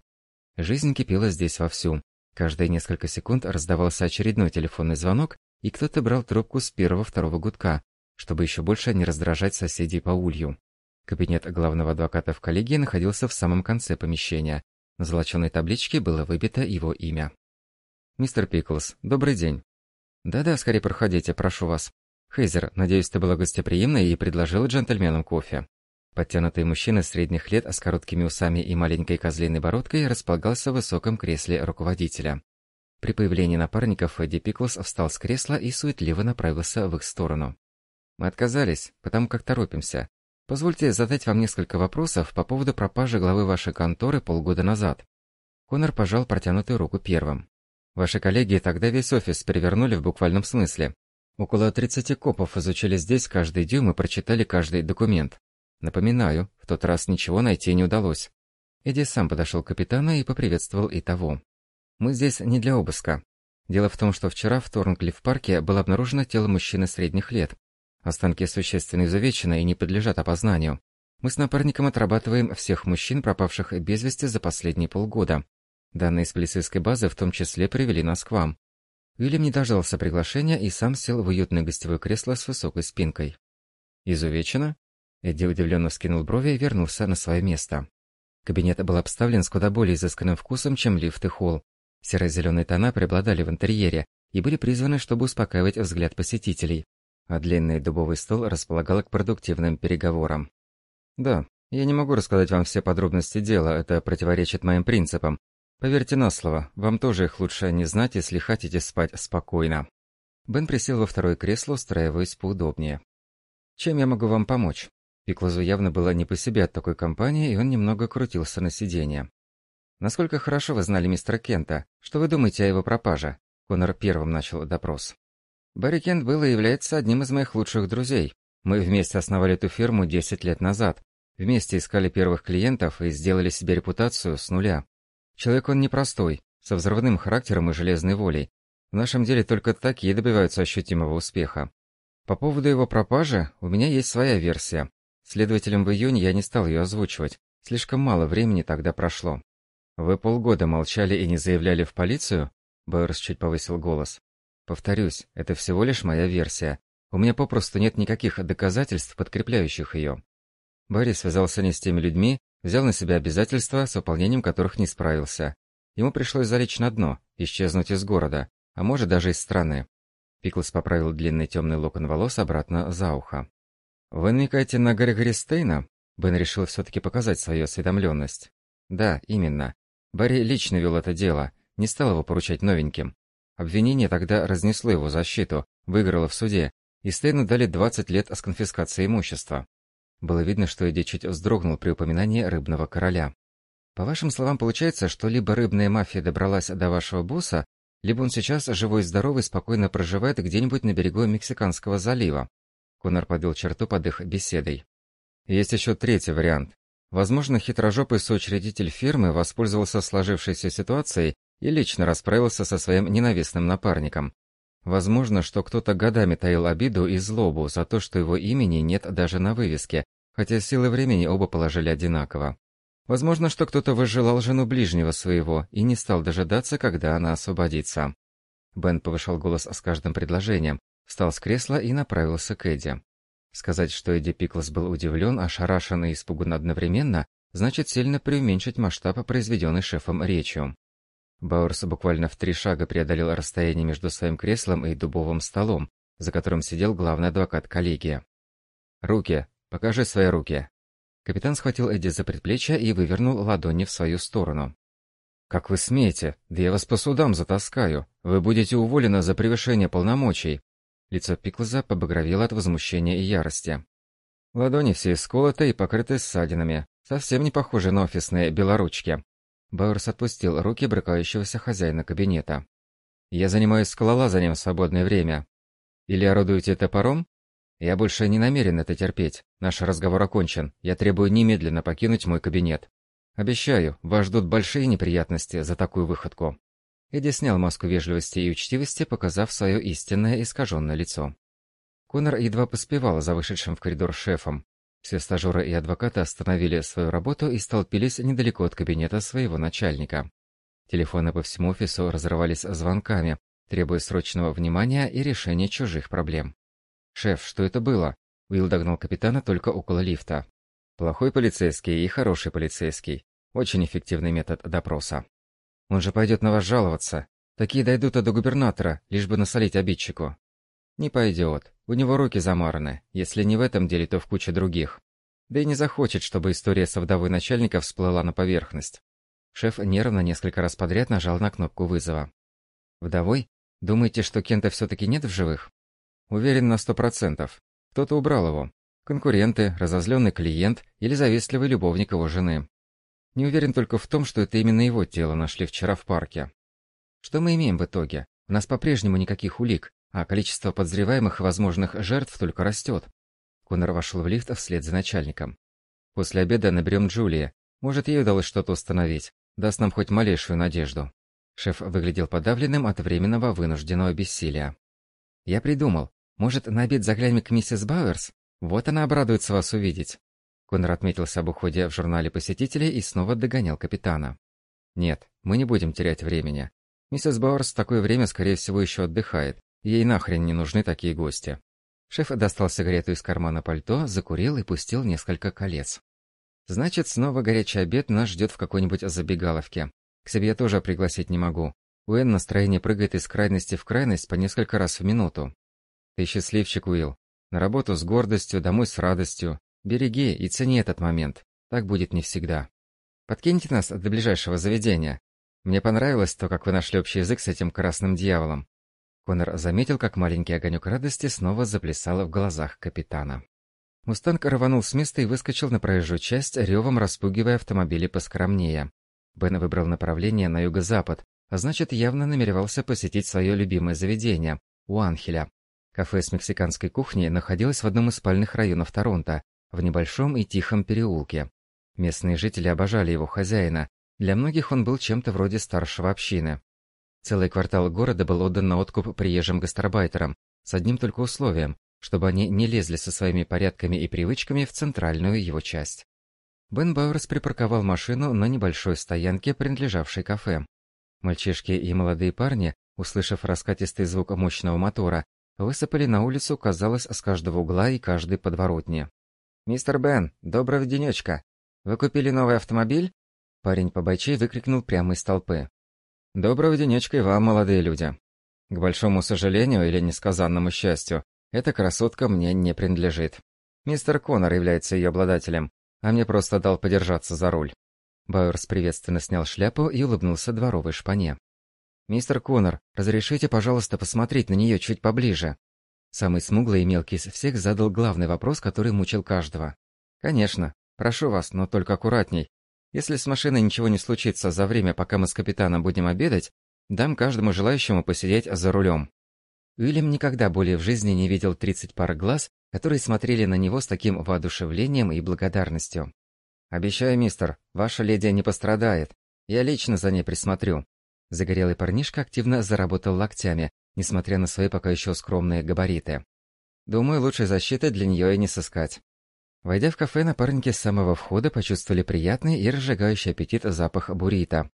Speaker 1: Жизнь кипела здесь вовсю. Каждые несколько секунд раздавался очередной телефонный звонок, и кто-то брал трубку с первого-второго гудка, чтобы еще больше не раздражать соседей по улью. Кабинет главного адвоката в коллегии находился в самом конце помещения. На золоченой табличке было выбито его имя. «Мистер Пиклс, добрый день». «Да-да, скорее проходите, прошу вас». «Хейзер, надеюсь, ты была гостеприимна и предложила джентльменам кофе». Подтянутый мужчина средних лет с короткими усами и маленькой козлиной бородкой располагался в высоком кресле руководителя. При появлении напарников Эдди Пиклс встал с кресла и суетливо направился в их сторону. «Мы отказались, потому как торопимся. Позвольте задать вам несколько вопросов по поводу пропажи главы вашей конторы полгода назад». Конор пожал протянутую руку первым. «Ваши коллеги тогда весь офис перевернули в буквальном смысле. Около 30 копов изучили здесь каждый дюйм и прочитали каждый документ. Напоминаю, в тот раз ничего найти не удалось». Эдди сам подошел к капитану и поприветствовал и того. Мы здесь не для обыска. Дело в том, что вчера в Торнклифф-парке было обнаружено тело мужчины средних лет. Останки существенно изувечены и не подлежат опознанию. Мы с напарником отрабатываем всех мужчин, пропавших без вести за последние полгода. Данные из полицейской базы в том числе привели нас к вам. Уильям не дождался приглашения и сам сел в уютное гостевое кресло с высокой спинкой. «Изувечено?» Эдди удивленно вскинул брови и вернулся на свое место. Кабинет был обставлен с куда более изысканным вкусом, чем лифт и холл. Серо-зеленые тона преобладали в интерьере и были призваны, чтобы успокаивать взгляд посетителей, а длинный дубовый стол располагал к продуктивным переговорам. «Да, я не могу рассказать вам все подробности дела, это противоречит моим принципам. Поверьте на слово, вам тоже их лучше не знать, если хотите спать спокойно». Бен присел во второе кресло, устраиваясь поудобнее. «Чем я могу вам помочь?» Пиклозу явно было не по себе от такой компании, и он немного крутился на сиденье. «Насколько хорошо вы знали мистера Кента? Что вы думаете о его пропаже?» Конор первым начал допрос. «Барри Кент был и является одним из моих лучших друзей. Мы вместе основали эту фирму 10 лет назад. Вместе искали первых клиентов и сделали себе репутацию с нуля. Человек он непростой, со взрывным характером и железной волей. В нашем деле только такие добиваются ощутимого успеха. По поводу его пропажи у меня есть своя версия. Следователем в июне я не стал ее озвучивать. Слишком мало времени тогда прошло. Вы полгода молчали и не заявляли в полицию? Бойерс чуть повысил голос. Повторюсь, это всего лишь моя версия. У меня попросту нет никаких доказательств, подкрепляющих ее. Барри связался не с теми людьми, взял на себя обязательства, с выполнением которых не справился. Ему пришлось залечь на дно, исчезнуть из города, а может даже из страны. Пиклс поправил длинный темный локон волос обратно за ухо. «Вы намекаете на Грегори Стейна?» Бен решил все-таки показать свою осведомленность. «Да, именно. Барри лично вел это дело, не стал его поручать новеньким. Обвинение тогда разнесло его защиту, выиграло в суде, и Стейну дали 20 лет с конфискацией имущества. Было видно, что Эдди чуть вздрогнул при упоминании рыбного короля. По вашим словам, получается, что либо рыбная мафия добралась до вашего босса, либо он сейчас живой и здоровый спокойно проживает где-нибудь на берегу Мексиканского залива. Конор подвел черту под их беседой. Есть еще третий вариант. Возможно, хитрожопый соучредитель фирмы воспользовался сложившейся ситуацией и лично расправился со своим ненавистным напарником. Возможно, что кто-то годами таил обиду и злобу за то, что его имени нет даже на вывеске, хотя силы времени оба положили одинаково. Возможно, что кто-то возжелал жену ближнего своего и не стал дожидаться, когда она освободится. Бен повышал голос с каждым предложением, встал с кресла и направился к Эдди. Сказать, что Эдди Пиклс был удивлен, ошарашен и испуган одновременно, значит сильно преуменьшить масштаб произведенной шефом речью. Бауэрс буквально в три шага преодолел расстояние между своим креслом и дубовым столом, за которым сидел главный адвокат коллегии. «Руки! Покажи свои руки!» Капитан схватил Эдди за предплечье и вывернул ладони в свою сторону. «Как вы смеете? Да я вас по судам затаскаю. Вы будете уволены за превышение полномочий». Лицо Пиклза побагровело от возмущения и ярости. Ладони все исколоты и покрыты ссадинами, совсем не похожи на офисные белоручки. Бауэрс отпустил руки брыкающегося хозяина кабинета. «Я занимаюсь скалолазанием в свободное время. Или орудуете топором? Я больше не намерен это терпеть. Наш разговор окончен. Я требую немедленно покинуть мой кабинет. Обещаю, вас ждут большие неприятности за такую выходку». Эдди снял маску вежливости и учтивости, показав свое истинное искаженное лицо. Конор едва поспевал за вышедшим в коридор шефом. Все стажеры и адвокаты остановили свою работу и столпились недалеко от кабинета своего начальника. Телефоны по всему офису разрывались звонками, требуя срочного внимания и решения чужих проблем. «Шеф, что это было?» Уилл догнал капитана только около лифта. «Плохой полицейский и хороший полицейский. Очень эффективный метод допроса. Он же пойдет на вас жаловаться. Такие дойдут до губернатора, лишь бы насолить обидчику. Не пойдет. У него руки замараны. Если не в этом деле, то в куче других. Да и не захочет, чтобы история со вдовой начальника всплыла на поверхность. Шеф нервно несколько раз подряд нажал на кнопку вызова. «Вдовой? Думаете, что Кента все-таки нет в живых?» «Уверен на сто процентов. Кто-то убрал его. Конкуренты, разозленный клиент или завистливый любовник его жены. Не уверен только в том, что это именно его тело нашли вчера в парке. Что мы имеем в итоге? У нас по-прежнему никаких улик, а количество подозреваемых и возможных жертв только растет. Конор вошел в лифт вслед за начальником. После обеда наберем Джулия. Может, ей удалось что-то установить. Даст нам хоть малейшую надежду. Шеф выглядел подавленным от временного вынужденного бессилия. Я придумал. Может, на обед заглянем к миссис Бауэрс? Вот она обрадуется вас увидеть». Конор отметился об уходе в журнале посетителей и снова догонял капитана. «Нет, мы не будем терять времени. Миссис Бауэрс в такое время, скорее всего, еще отдыхает. Ей нахрен не нужны такие гости». Шеф достал сигарету из кармана пальто, закурил и пустил несколько колец. «Значит, снова горячий обед нас ждет в какой-нибудь забегаловке. К себе я тоже пригласить не могу. У Энн настроение прыгает из крайности в крайность по несколько раз в минуту. Ты счастливчик, Уилл. На работу с гордостью, домой с радостью. Береги и цени этот момент. Так будет не всегда. Подкиньте нас до ближайшего заведения. Мне понравилось то, как вы нашли общий язык с этим красным дьяволом. Конор заметил, как маленький огонек радости снова заплясал в глазах капитана. Мустанг рванул с места и выскочил на проезжую часть, ревом распугивая автомобили поскромнее. Бен выбрал направление на юго-запад, а значит, явно намеревался посетить свое любимое заведение – у Анхеля. Кафе с мексиканской кухней находилось в одном из спальных районов Торонто, в небольшом и тихом переулке. Местные жители обожали его хозяина. Для многих он был чем-то вроде старшего общины. Целый квартал города был отдан на откуп приезжим гастарбайтерам, с одним только условием, чтобы они не лезли со своими порядками и привычками в центральную его часть. Бен Бауэрс припарковал машину на небольшой стоянке, принадлежавшей кафе. Мальчишки и молодые парни, услышав раскатистый звук мощного мотора, высыпали на улицу, казалось, с каждого угла и каждой подворотни. «Мистер Бен, доброго денечка! Вы купили новый автомобиль?» Парень по бойчей выкрикнул прямо из толпы. «Доброго денечка и вам, молодые люди! К большому сожалению или несказанному счастью, эта красотка мне не принадлежит. Мистер Коннор является ее обладателем, а мне просто дал подержаться за руль». Бауэрс приветственно снял шляпу и улыбнулся дворовой шпане. «Мистер Коннор, разрешите, пожалуйста, посмотреть на нее чуть поближе?» Самый смуглый и мелкий из всех задал главный вопрос, который мучил каждого. «Конечно. Прошу вас, но только аккуратней. Если с машиной ничего не случится за время, пока мы с капитаном будем обедать, дам каждому желающему посидеть за рулем». Уильям никогда более в жизни не видел 30 пар глаз, которые смотрели на него с таким воодушевлением и благодарностью. «Обещаю, мистер, ваша леди не пострадает. Я лично за ней присмотрю. Загорелый парнишка активно заработал локтями, несмотря на свои пока еще скромные габариты. Думаю, лучшей защиты для нее и не сыскать. Войдя в кафе, напарники с самого входа почувствовали приятный и разжигающий аппетит запах буррито.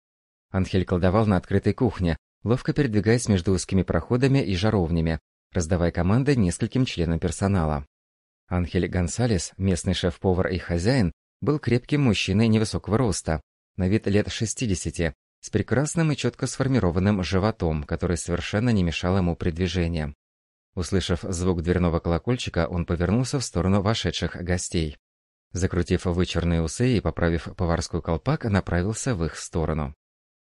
Speaker 1: Анхель колдовал на открытой кухне, ловко передвигаясь между узкими проходами и жаровнями, раздавая команды нескольким членам персонала. Анхель Гонсалес, местный шеф-повар и хозяин, был крепким мужчиной невысокого роста, на вид лет 60, с прекрасным и четко сформированным животом, который совершенно не мешал ему при движении. Услышав звук дверного колокольчика, он повернулся в сторону вошедших гостей. Закрутив вычерные усы и поправив поварскую колпак, направился в их сторону.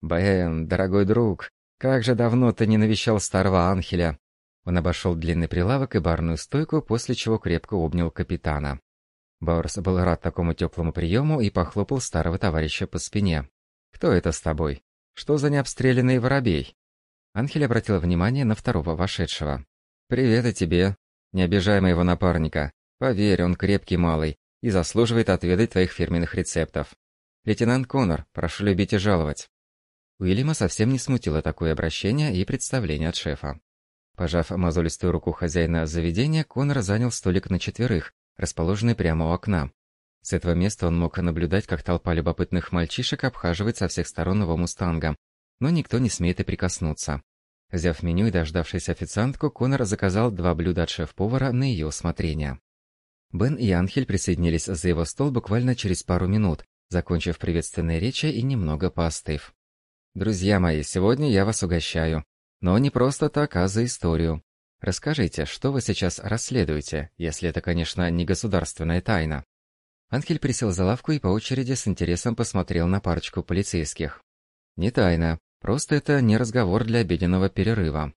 Speaker 1: «Бен, дорогой друг, как же давно ты не навещал старого Анхеля!» Он обошел длинный прилавок и барную стойку, после чего крепко обнял капитана. Бауэрс был рад такому теплому приему и похлопал старого товарища по спине. «Кто это с тобой? Что за необстрелянный воробей?» Анхель обратил внимание на второго вошедшего. «Привет и тебе. Не обижай моего напарника. Поверь, он крепкий малый и заслуживает отведать твоих фирменных рецептов. Лейтенант Коннор, прошу любить и жаловать». Уильяма совсем не смутило такое обращение и представление от шефа. Пожав мозолистую руку хозяина заведения, Коннор занял столик на четверых, расположенный прямо у окна. С этого места он мог наблюдать, как толпа любопытных мальчишек обхаживает со всех сторон его мустанга, но никто не смеет и прикоснуться. Взяв меню и дождавшись официантку, Конор заказал два блюда от шеф-повара на ее усмотрение. Бен и Анхель присоединились за его стол буквально через пару минут, закончив приветственные речи и немного поостыв. «Друзья мои, сегодня я вас угощаю. Но не просто так, а за историю. Расскажите, что вы сейчас расследуете, если это, конечно, не государственная тайна?» Анхель присел за лавку и по очереди с интересом посмотрел на парочку полицейских. Не тайна, просто это не разговор для обеденного перерыва.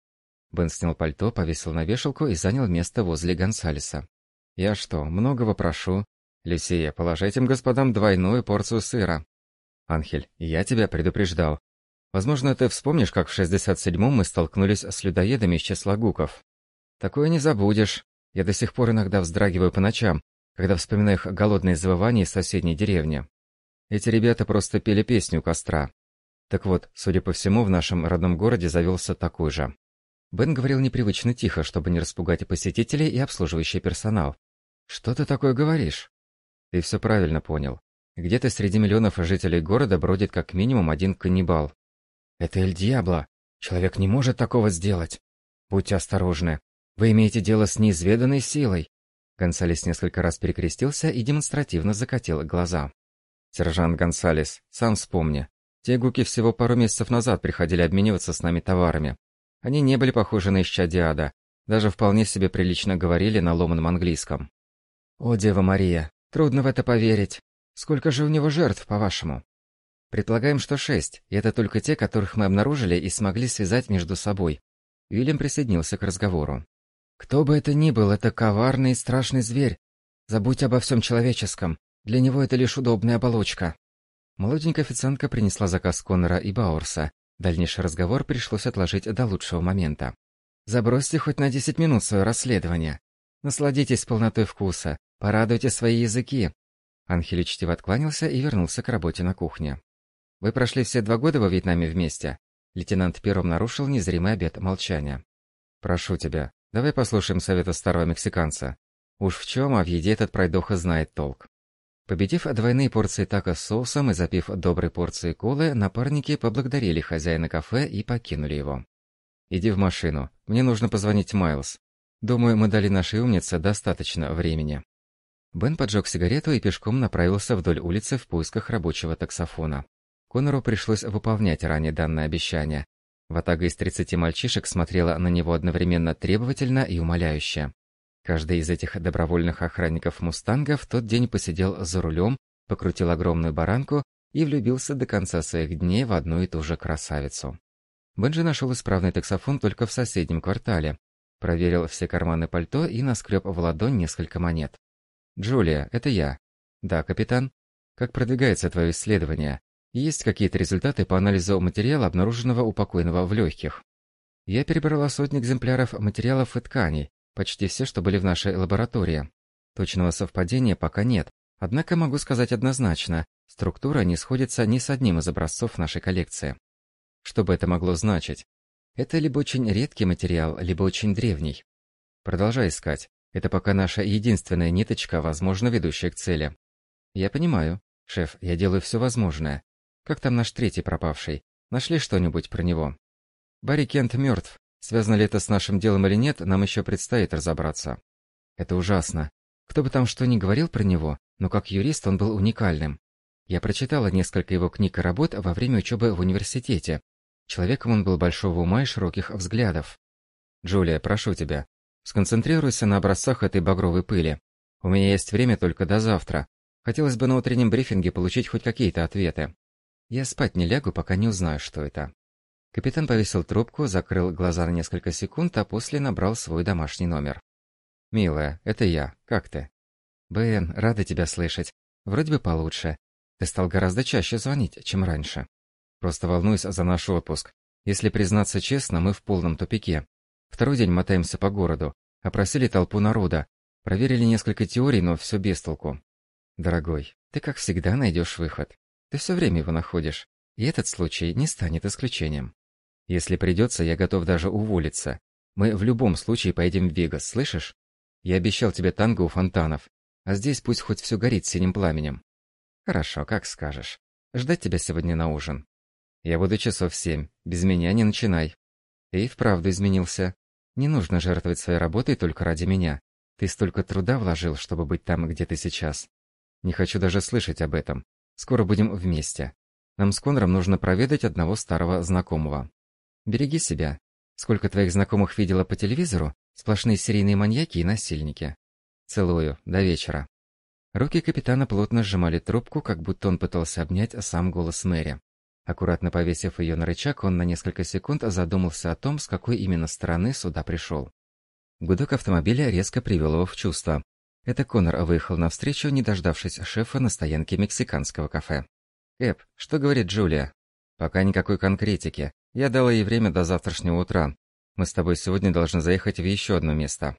Speaker 1: Бен снял пальто, повесил на вешалку и занял место возле Гонсалеса. «Я что, многого прошу? Люсия, положи этим господам двойную порцию сыра». «Анхель, я тебя предупреждал. Возможно, ты вспомнишь, как в 67-м мы столкнулись с людоедами из числа гуков. Такое не забудешь. Я до сих пор иногда вздрагиваю по ночам, когда вспоминаю их голодные завывания из соседней деревни. Эти ребята просто пели песню у костра. Так вот, судя по всему, в нашем родном городе завелся такой же. Бен говорил непривычно тихо, чтобы не распугать посетителей и обслуживающий персонал. «Что ты такое говоришь?» «Ты все правильно понял. Где-то среди миллионов жителей города бродит как минимум один каннибал. Это Эль Диабло. Человек не может такого сделать. Будьте осторожны. Вы имеете дело с неизведанной силой. Гонсалес несколько раз перекрестился и демонстративно закатил глаза. «Сержант Гонсалес, сам вспомни. Те гуки всего пару месяцев назад приходили обмениваться с нами товарами. Они не были похожи на исчадиада, даже вполне себе прилично говорили на ломаном английском. «О, Дева Мария, трудно в это поверить. Сколько же у него жертв, по-вашему?» «Предполагаем, что шесть, и это только те, которых мы обнаружили и смогли связать между собой». Уильям присоединился к разговору. «Кто бы это ни был, это коварный и страшный зверь. Забудь обо всем человеческом. Для него это лишь удобная оболочка». Молоденькая официантка принесла заказ Коннора и Баурса, Дальнейший разговор пришлось отложить до лучшего момента. Забросьте хоть на 10 минут свое расследование. Насладитесь полнотой вкуса, порадуйте свои языки. Анхель учтиво откланялся и вернулся к работе на кухне. Вы прошли все два года во Вьетнаме вместе. Лейтенант первым нарушил незримый обет молчания. Прошу тебя, давай послушаем совета старого мексиканца. Уж в чем, а в еде этот пройдоха знает толк. Победив двойные порции тако с соусом и запив доброй порцией колы, напарники поблагодарили хозяина кафе и покинули его. «Иди в машину. Мне нужно позвонить Майлз. Думаю, мы дали нашей умнице достаточно времени». Бен поджег сигарету и пешком направился вдоль улицы в поисках рабочего таксофона. Конору пришлось выполнять ранее данное обещание. Ватага из 30 мальчишек смотрела на него одновременно требовательно и умоляюще. Каждый из этих добровольных охранников «Мустанга» в тот день посидел за рулем, покрутил огромную баранку и влюбился до конца своих дней в одну и ту же красавицу. Бенджи нашел исправный таксофон только в соседнем квартале. Проверил все карманы пальто и наскреб в ладонь несколько монет. «Джулия, это я». «Да, капитан. Как продвигается твое исследование? Есть какие-то результаты по анализу материала, обнаруженного у покойного в легких?» Я перебрала сотни экземпляров материалов и тканей, Почти все, что были в нашей лаборатории. Точного совпадения пока нет, однако могу сказать однозначно, структура не сходится ни с одним из образцов нашей коллекции. Что бы это могло значить? Это либо очень редкий материал, либо очень древний. Продолжай искать. Это пока наша единственная ниточка, возможно, ведущая к цели. Я понимаю. Шеф, я делаю все возможное. Как там наш третий пропавший? Нашли что-нибудь про него? Барри Кент мертв, Связано ли это с нашим делом или нет, нам еще предстоит разобраться. Это ужасно. Кто бы там что ни говорил про него, но как юрист он был уникальным. Я прочитала несколько его книг и работ во время учебы в университете. Человеком он был большого ума и широких взглядов. «Джулия, прошу тебя, сконцентрируйся на образцах этой багровой пыли. У меня есть время только до завтра. Хотелось бы на утреннем брифинге получить хоть какие-то ответы. Я спать не лягу, пока не узнаю, что это». Капитан повесил трубку, закрыл глаза на несколько секунд, а после набрал свой домашний номер. «Милая, это я. Как ты?» «Бен, рада тебя слышать. Вроде бы получше. Ты стал гораздо чаще звонить, чем раньше. Просто волнуюсь за наш отпуск. Если признаться честно, мы в полном тупике. Второй день мотаемся по городу, опросили толпу народа, проверили несколько теорий, но все без толку. Дорогой, ты как всегда найдешь выход. Ты все время его находишь, и этот случай не станет исключением. Если придется, я готов даже уволиться. Мы в любом случае поедем в Вегас, слышишь? Я обещал тебе танго у фонтанов. А здесь пусть хоть все горит синим пламенем. Хорошо, как скажешь. Ждать тебя сегодня на ужин. Я буду часов семь. Без меня не начинай. Ты и вправду изменился. Не нужно жертвовать своей работой только ради меня. Ты столько труда вложил, чтобы быть там, где ты сейчас. Не хочу даже слышать об этом. Скоро будем вместе. Нам с Конором нужно проведать одного старого знакомого. Береги себя. Сколько твоих знакомых видела по телевизору? Сплошные серийные маньяки и насильники. Целую. До вечера. Руки капитана плотно сжимали трубку, как будто он пытался обнять сам голос Мэри. Аккуратно повесив ее на рычаг, он на несколько секунд задумался о том, с какой именно стороны сюда пришел. Гудок автомобиля резко привел его в чувство. Это Конор выехал навстречу, не дождавшись шефа на стоянке мексиканского кафе. «Эп, что говорит Джулия?» «Пока никакой конкретики. Я дала ей время до завтрашнего утра. Мы с тобой сегодня должны заехать в еще одно место.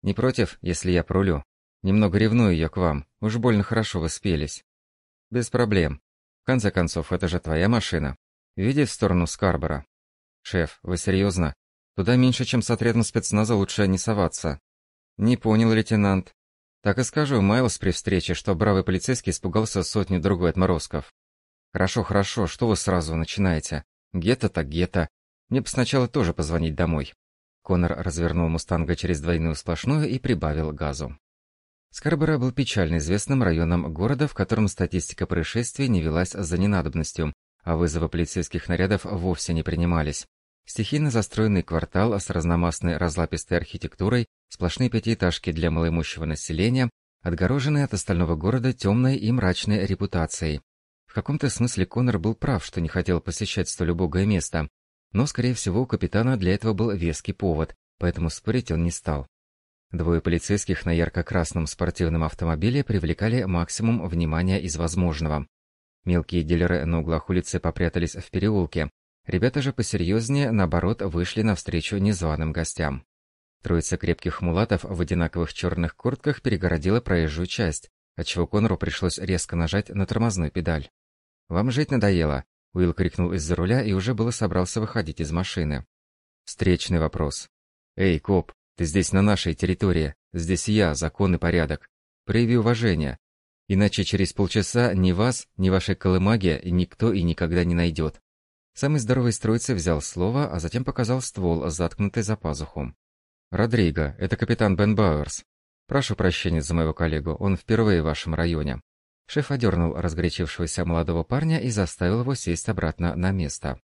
Speaker 1: Не против, если я пролю? Немного ревную ее к вам. Уж больно хорошо вы спелись. Без проблем. В конце концов, это же твоя машина. Види в сторону Скарбора. Шеф, вы серьезно? Туда меньше, чем с отрядом спецназа лучше не соваться. Не понял, лейтенант. Так и скажу Майлз при встрече, что бравый полицейский испугался сотню другой отморозков. Хорошо, хорошо, что вы сразу начинаете? Гетто так гетто. Мне бы сначала тоже позвонить домой. Конор развернул «Мустанга» через двойную сплошную и прибавил газу. Скарборо был печально известным районом города, в котором статистика происшествий не велась за ненадобностью, а вызовы полицейских нарядов вовсе не принимались. Стихийно застроенный квартал с разномастной разлапистой архитектурой, сплошные пятиэтажки для малоимущего населения, отгороженные от остального города темной и мрачной репутацией. В каком-то смысле Конор был прав, что не хотел посещать столь убогое место, но, скорее всего, у капитана для этого был веский повод, поэтому спорить он не стал. Двое полицейских на ярко-красном спортивном автомобиле привлекали максимум внимания из возможного. Мелкие дилеры на углах улицы попрятались в переулке. Ребята же посерьезнее, наоборот, вышли навстречу незваным гостям. Троица крепких мулатов в одинаковых черных куртках перегородила проезжую часть, отчего Конору пришлось резко нажать на тормозную педаль. «Вам жить надоело?» Уилл крикнул из-за руля и уже было собрался выходить из машины. Встречный вопрос. «Эй, коп, ты здесь на нашей территории. Здесь я, закон и порядок. Прояви уважение. Иначе через полчаса ни вас, ни вашей колымаги никто и никогда не найдет». Самый здоровый строица взял слово, а затем показал ствол, заткнутый за пазуху. «Родриго, это капитан Бен Бауэрс. Прошу прощения за моего коллегу, он впервые в вашем районе. Шеф одернул разгорячившегося молодого парня и заставил его сесть обратно на место.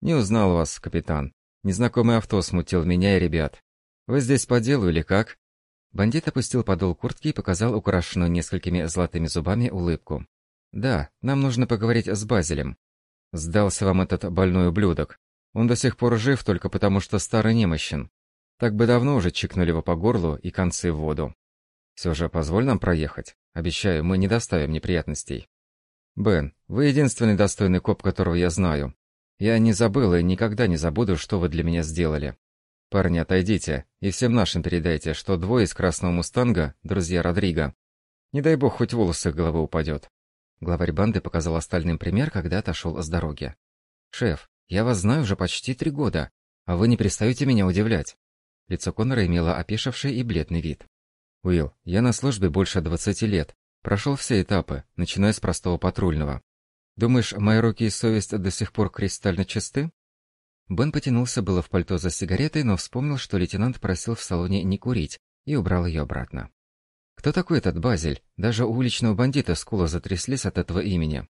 Speaker 1: «Не узнал вас, капитан. Незнакомое авто смутил меня и ребят. Вы здесь по делу или как?» Бандит опустил подол куртки и показал украшенную несколькими золотыми зубами улыбку. «Да, нам нужно поговорить с Базелем. Сдался вам этот больной ублюдок. Он до сих пор жив только потому, что старый немощен. Так бы давно уже чикнули его по горлу и концы в воду. Все же позволь нам проехать. Обещаю, мы не доставим неприятностей. Бен, вы единственный достойный коп, которого я знаю. Я не забыл и никогда не забуду, что вы для меня сделали. Парни, отойдите, и всем нашим передайте, что двое из красного мустанга — друзья Родриго. Не дай бог, хоть волос с головы упадет. Главарь банды показал остальным пример, когда отошел с дороги. «Шеф, я вас знаю уже почти три года, а вы не перестаете меня удивлять». Лицо Коннора имело опешивший и бледный вид. Уилл, я на службе больше 20 лет. Прошел все этапы, начиная с простого патрульного. Думаешь, мои руки и совесть до сих пор кристально чисты? Бен потянулся было в пальто за сигаретой, но вспомнил, что лейтенант просил в салоне не курить, и убрал ее обратно. Кто такой этот Базель? Даже у уличного бандита скула затряслись от этого имени.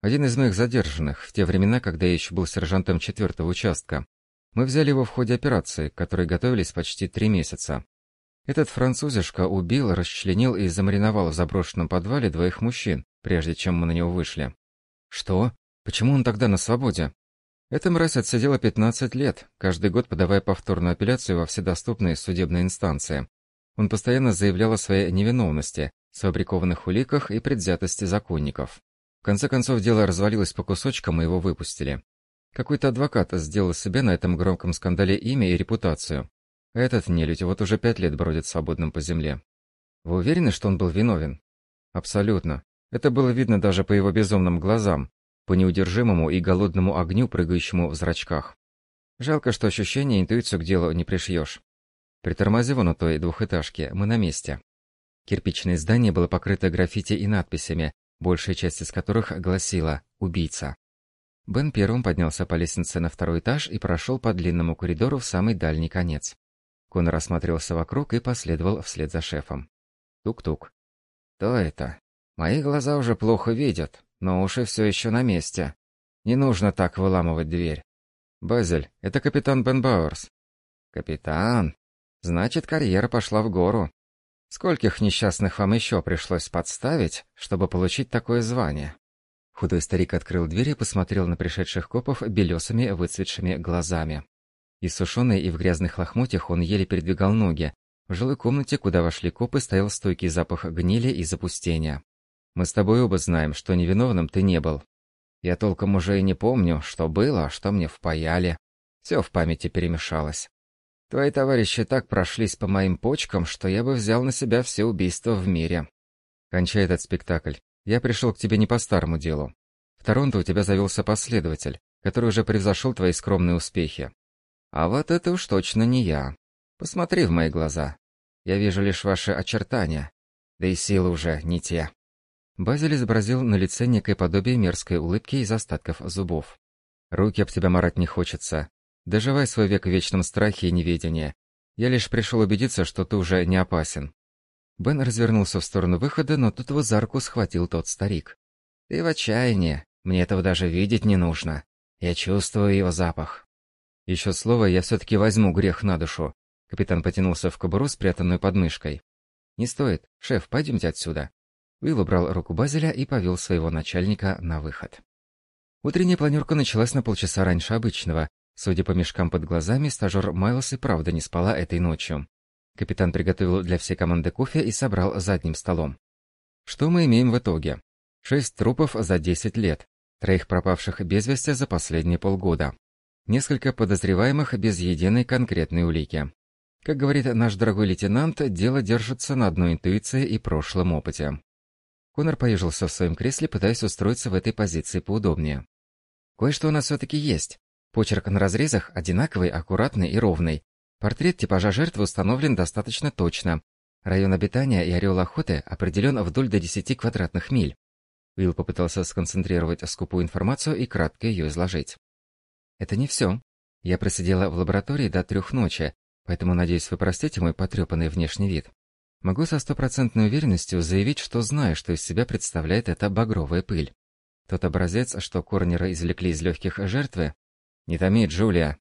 Speaker 1: Один из моих задержанных, в те времена, когда я еще был сержантом четвертого участка. Мы взяли его в ходе операции, которой готовились почти три месяца. Этот французишка убил, расчленил и замариновал в заброшенном подвале двоих мужчин, прежде чем мы на него вышли. Что? Почему он тогда на свободе? Эта мразь отсидела 15 лет, каждый год подавая повторную апелляцию во вседоступные судебные инстанции. Он постоянно заявлял о своей невиновности, сфабрикованных уликах и предвзятости законников. В конце концов, дело развалилось по кусочкам, и его выпустили. Какой-то адвокат сделал себе на этом громком скандале имя и репутацию. Этот нелюдь вот уже пять лет бродит свободным по земле. Вы уверены, что он был виновен? Абсолютно. Это было видно даже по его безумным глазам, по неудержимому и голодному огню, прыгающему в зрачках. Жалко, что ощущение и интуицию к делу не пришьешь. Притормози вон у той двухэтажки, мы на месте. Кирпичное здание было покрыто граффити и надписями, большая часть из которых гласила «Убийца». Бен первым поднялся по лестнице на второй этаж и прошел по длинному коридору в самый дальний конец. Конор осмотрелся вокруг и последовал вслед за шефом. Тук-тук. «Кто это? Мои глаза уже плохо видят, но уши все еще на месте. Не нужно так выламывать дверь. Базель, это капитан Бен Бауэрс». «Капитан? Значит, карьера пошла в гору. Скольких несчастных вам еще пришлось подставить, чтобы получить такое звание?» Худой старик открыл дверь и посмотрел на пришедших копов белесыми выцветшими глазами. Иссушенный и в грязных лохмотьях он еле передвигал ноги. В жилой комнате, куда вошли копы, стоял стойкий запах гнили и запустения. «Мы с тобой оба знаем, что невиновным ты не был. Я толком уже и не помню, что было, а что мне впаяли. Все в памяти перемешалось. Твои товарищи так прошлись по моим почкам, что я бы взял на себя все убийства в мире. Кончай этот спектакль. Я пришел к тебе не по старому делу. В Торонто у тебя завелся последователь, который уже превзошел твои скромные успехи. А вот это уж точно не я. Посмотри в мои глаза. Я вижу лишь ваши очертания. Да и силы уже не те. Базиль изобразил на лице некое подобие мерзкой улыбки из остатков зубов. «Руки об тебя марать не хочется. Доживай свой век в вечном страхе и неведении. Я лишь пришел убедиться, что ты уже не опасен». Бен развернулся в сторону выхода, но тут его за руку схватил тот старик. «Ты в отчаянии. Мне этого даже видеть не нужно. Я чувствую его запах». «Еще слово, я все-таки возьму грех на душу». Капитан потянулся в кобуру, спрятанную под мышкой. «Не стоит. Шеф, пойдемте отсюда». Уилл убрал руку Базеля и повел своего начальника на выход. Утренняя планерка началась на полчаса раньше обычного. Судя по мешкам под глазами, стажер Майлз и правда не спала этой ночью. Капитан приготовил для всей команды кофе и собрал задним столом. Что мы имеем в итоге? Шесть трупов за 10 лет, троих пропавших без вести за последние полгода. Несколько подозреваемых без единой конкретной улики. Как говорит наш дорогой лейтенант, дело держится на одной интуиции и прошлом опыте. Конор поежился в своем кресле, пытаясь устроиться в этой позиции поудобнее. Кое-что у нас все-таки есть. Почерк на разрезах одинаковый, аккуратный и ровный. Портрет типажа жертвы установлен достаточно точно. Район обитания и орел охоты определен вдоль до 10 квадратных миль. Уилл попытался сконцентрировать скупую информацию и кратко ее изложить. Это не все. Я просидела в лаборатории до трех ночи, поэтому надеюсь вы простите мой потрепанный внешний вид. Могу со стопроцентной уверенностью заявить, что знаю, что из себя представляет эта багровая пыль. Тот образец, что корнеры извлекли из легких жертвы... Не томи, Джулия.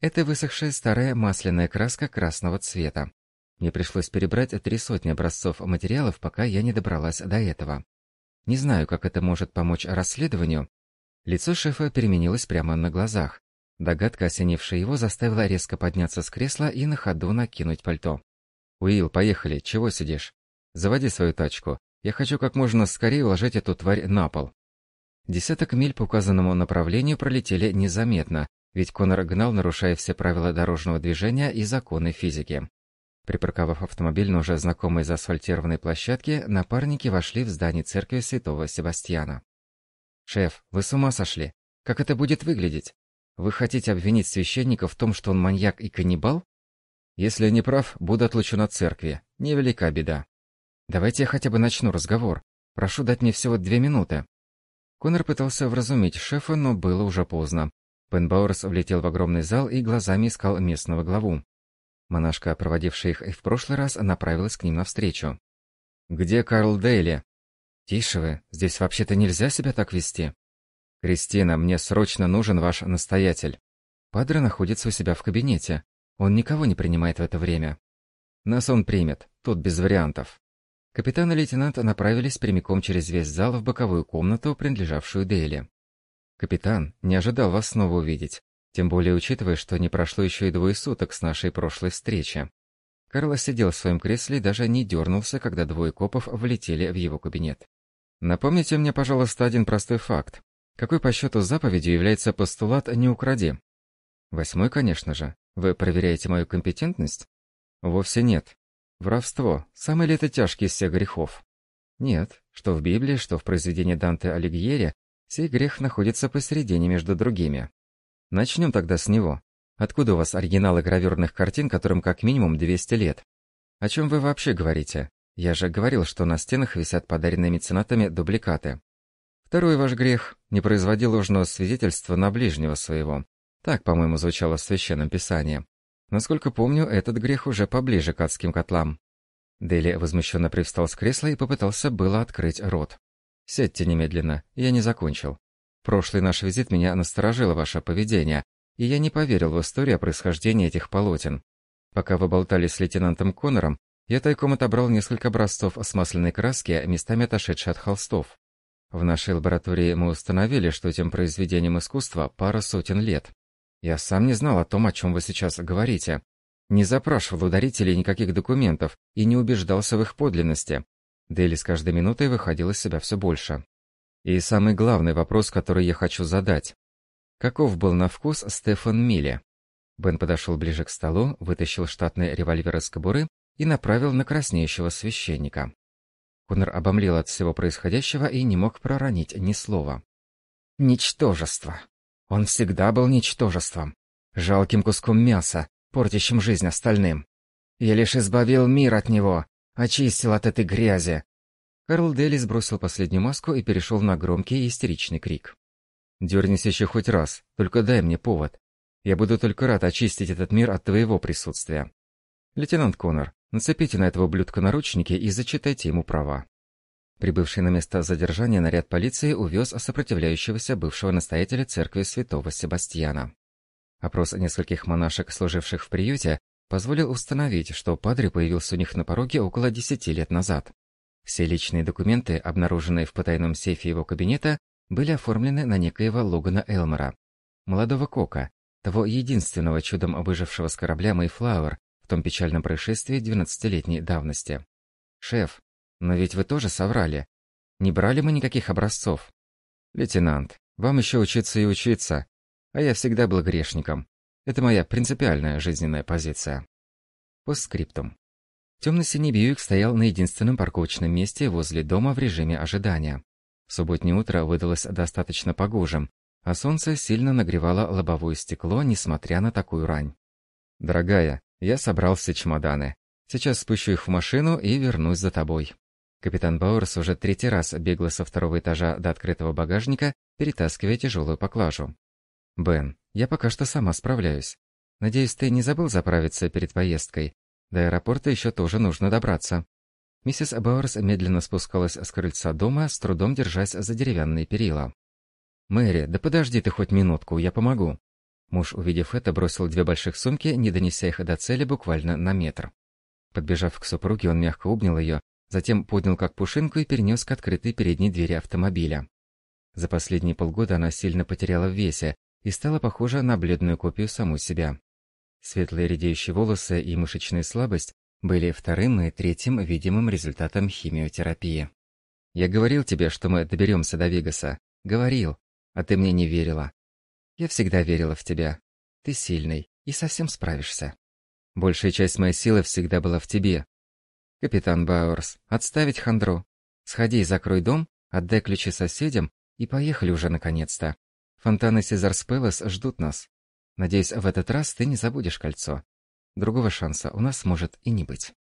Speaker 1: Это высохшая старая масляная краска красного цвета. Мне пришлось перебрать три сотни образцов материалов, пока я не добралась до этого. Не знаю, как это может помочь расследованию. Лицо шефа переменилось прямо на глазах. Догадка, осенившая его, заставила резко подняться с кресла и на ходу накинуть пальто. «Уилл, поехали, чего сидишь? Заводи свою тачку. Я хочу как можно скорее уложить эту тварь на пол». Десяток миль по указанному направлению пролетели незаметно, ведь Конор гнал, нарушая все правила дорожного движения и законы физики. Припарковав автомобиль на уже знакомой заасфальтированной площадке, напарники вошли в здание церкви святого Себастьяна. «Шеф, вы с ума сошли? Как это будет выглядеть? Вы хотите обвинить священника в том, что он маньяк и каннибал? Если не прав, буду отлучен от церкви. Невелика беда. Давайте я хотя бы начну разговор. Прошу дать мне всего две минуты. Конор пытался вразумить шефа, но было уже поздно. Бен Бауэрс влетел в огромный зал и глазами искал местного главу. Монашка, проводившая их в прошлый раз, направилась к ним навстречу. «Где Карл Дейли?» «Тише вы, здесь вообще-то нельзя себя так вести». «Кристина, мне срочно нужен ваш настоятель». Падре находится у себя в кабинете. Он никого не принимает в это время. Нас он примет, тут без вариантов. Капитан и лейтенант направились прямиком через весь зал в боковую комнату, принадлежавшую Дейли. «Капитан, не ожидал вас снова увидеть, тем более учитывая, что не прошло еще и двое суток с нашей прошлой встречи». Карло сидел в своем кресле и даже не дернулся, когда двое копов влетели в его кабинет. «Напомните мне, пожалуйста, один простой факт. Какой по счету заповедью является постулат «не укради»?» Восьмой, конечно же. Вы проверяете мою компетентность? Вовсе нет. Воровство – самый ли это тяжкий из всех грехов? Нет, что в Библии, что в произведении Данте Алигьери, сей грех находится посередине между другими. Начнем тогда с него. Откуда у вас оригиналы гравюрных картин, которым как минимум 200 лет? О чем вы вообще говорите? Я же говорил, что на стенах висят подаренные меценатами дубликаты. Второй ваш грех – не производи ложного свидетельства на ближнего своего. Так, по-моему, звучало в Священном Писании. Насколько помню, этот грех уже поближе к адским котлам. Дели возмущенно привстал с кресла и попытался было открыть рот. «Сядьте немедленно, я не закончил. Прошлый наш визит меня насторожило ваше поведение, и я не поверил в историю о происхождении этих полотен. Пока вы болтали с лейтенантом Коннором, я тайком отобрал несколько образцов с масляной краски, местами отошедшие от холстов. В нашей лаборатории мы установили, что этим произведениям искусства пара сотен лет. Я сам не знал о том, о чем вы сейчас говорите. Не запрашивал у дарителей никаких документов и не убеждался в их подлинности. Дели с каждой минутой выходил из себя все больше. И самый главный вопрос, который я хочу задать. Каков был на вкус Стефан Милли? Бен подошел ближе к столу, вытащил штатный револьвер из кобуры и направил на краснеющего священника. Конор обомлел от всего происходящего и не мог проронить ни слова. «Ничтожество!» Он всегда был ничтожеством. жалким куском мяса, портящим жизнь остальным. Я лишь избавил мир от него, очистил от этой грязи. Карл Дели сбросил последнюю маску и перешел на громкий истеричный крик. «Дернись еще хоть раз, только дай мне повод. Я буду только рад очистить этот мир от твоего присутствия. Лейтенант Коннор, нацепите на этого ублюдка наручники и зачитайте ему права». Прибывший на место задержания наряд полиции увез сопротивляющегося бывшего настоятеля церкви святого Себастьяна. Опрос нескольких монашек, служивших в приюте, позволил установить, что Падре появился у них на пороге около десяти лет назад. Все личные документы, обнаруженные в потайном сейфе его кабинета, были оформлены на некоего Логана Элмора, молодого Кока, того единственного чудом выжившего с корабля Мэйфлауэр в том печальном происшествии двенадцатилетней давности. «Шеф, но ведь вы тоже соврали. Не брали мы никаких образцов». «Лейтенант, вам еще учиться и учиться, а я всегда был грешником. Это моя принципиальная жизненная позиция». Постскриптум. Темно-синий Бьюик стоял на единственном парковочном месте возле дома в режиме ожидания. Субботнее утро выдалось достаточно погожим, а солнце сильно нагревало лобовое стекло, несмотря на такую рань. «Дорогая, я собрал все чемоданы. Сейчас спущу их в машину и вернусь за тобой». Капитан Бауэрс уже третий раз бегла со второго этажа до открытого багажника, перетаскивая тяжелую поклажу. «Бен, я пока что сама справляюсь. Надеюсь, ты не забыл заправиться перед поездкой. До аэропорта еще тоже нужно добраться». Миссис Бауэрс медленно спускалась с крыльца дома, с трудом держась за деревянные перила. «Мэри, да подожди ты хоть минутку, я помогу». Муж, увидев это, бросил две больших сумки, не донеся их до цели буквально на метр. Подбежав к супруге, он мягко обнял ее, затем поднял как пушинку и перенес к открытой передней двери автомобиля. За последние полгода она сильно потеряла в весе и стала похожа на бледную копию саму себя. Светлые редеющие волосы и мышечная слабость были вторым и третьим видимым результатом химиотерапии. «Я говорил тебе, что мы доберемся до Вегаса. Говорил, а ты мне не верила. Я всегда верила в тебя. Ты сильный и совсем справишься. Большая часть моей силы всегда была в тебе. Капитан Бауэрс, отставить хандру. Сходи и закрой дом, отдай ключи соседям и поехали уже наконец-то. Фонтаны Сезарс Пэлас ждут нас. Надеюсь, в этот раз ты не забудешь кольцо. Другого шанса у нас может и не быть.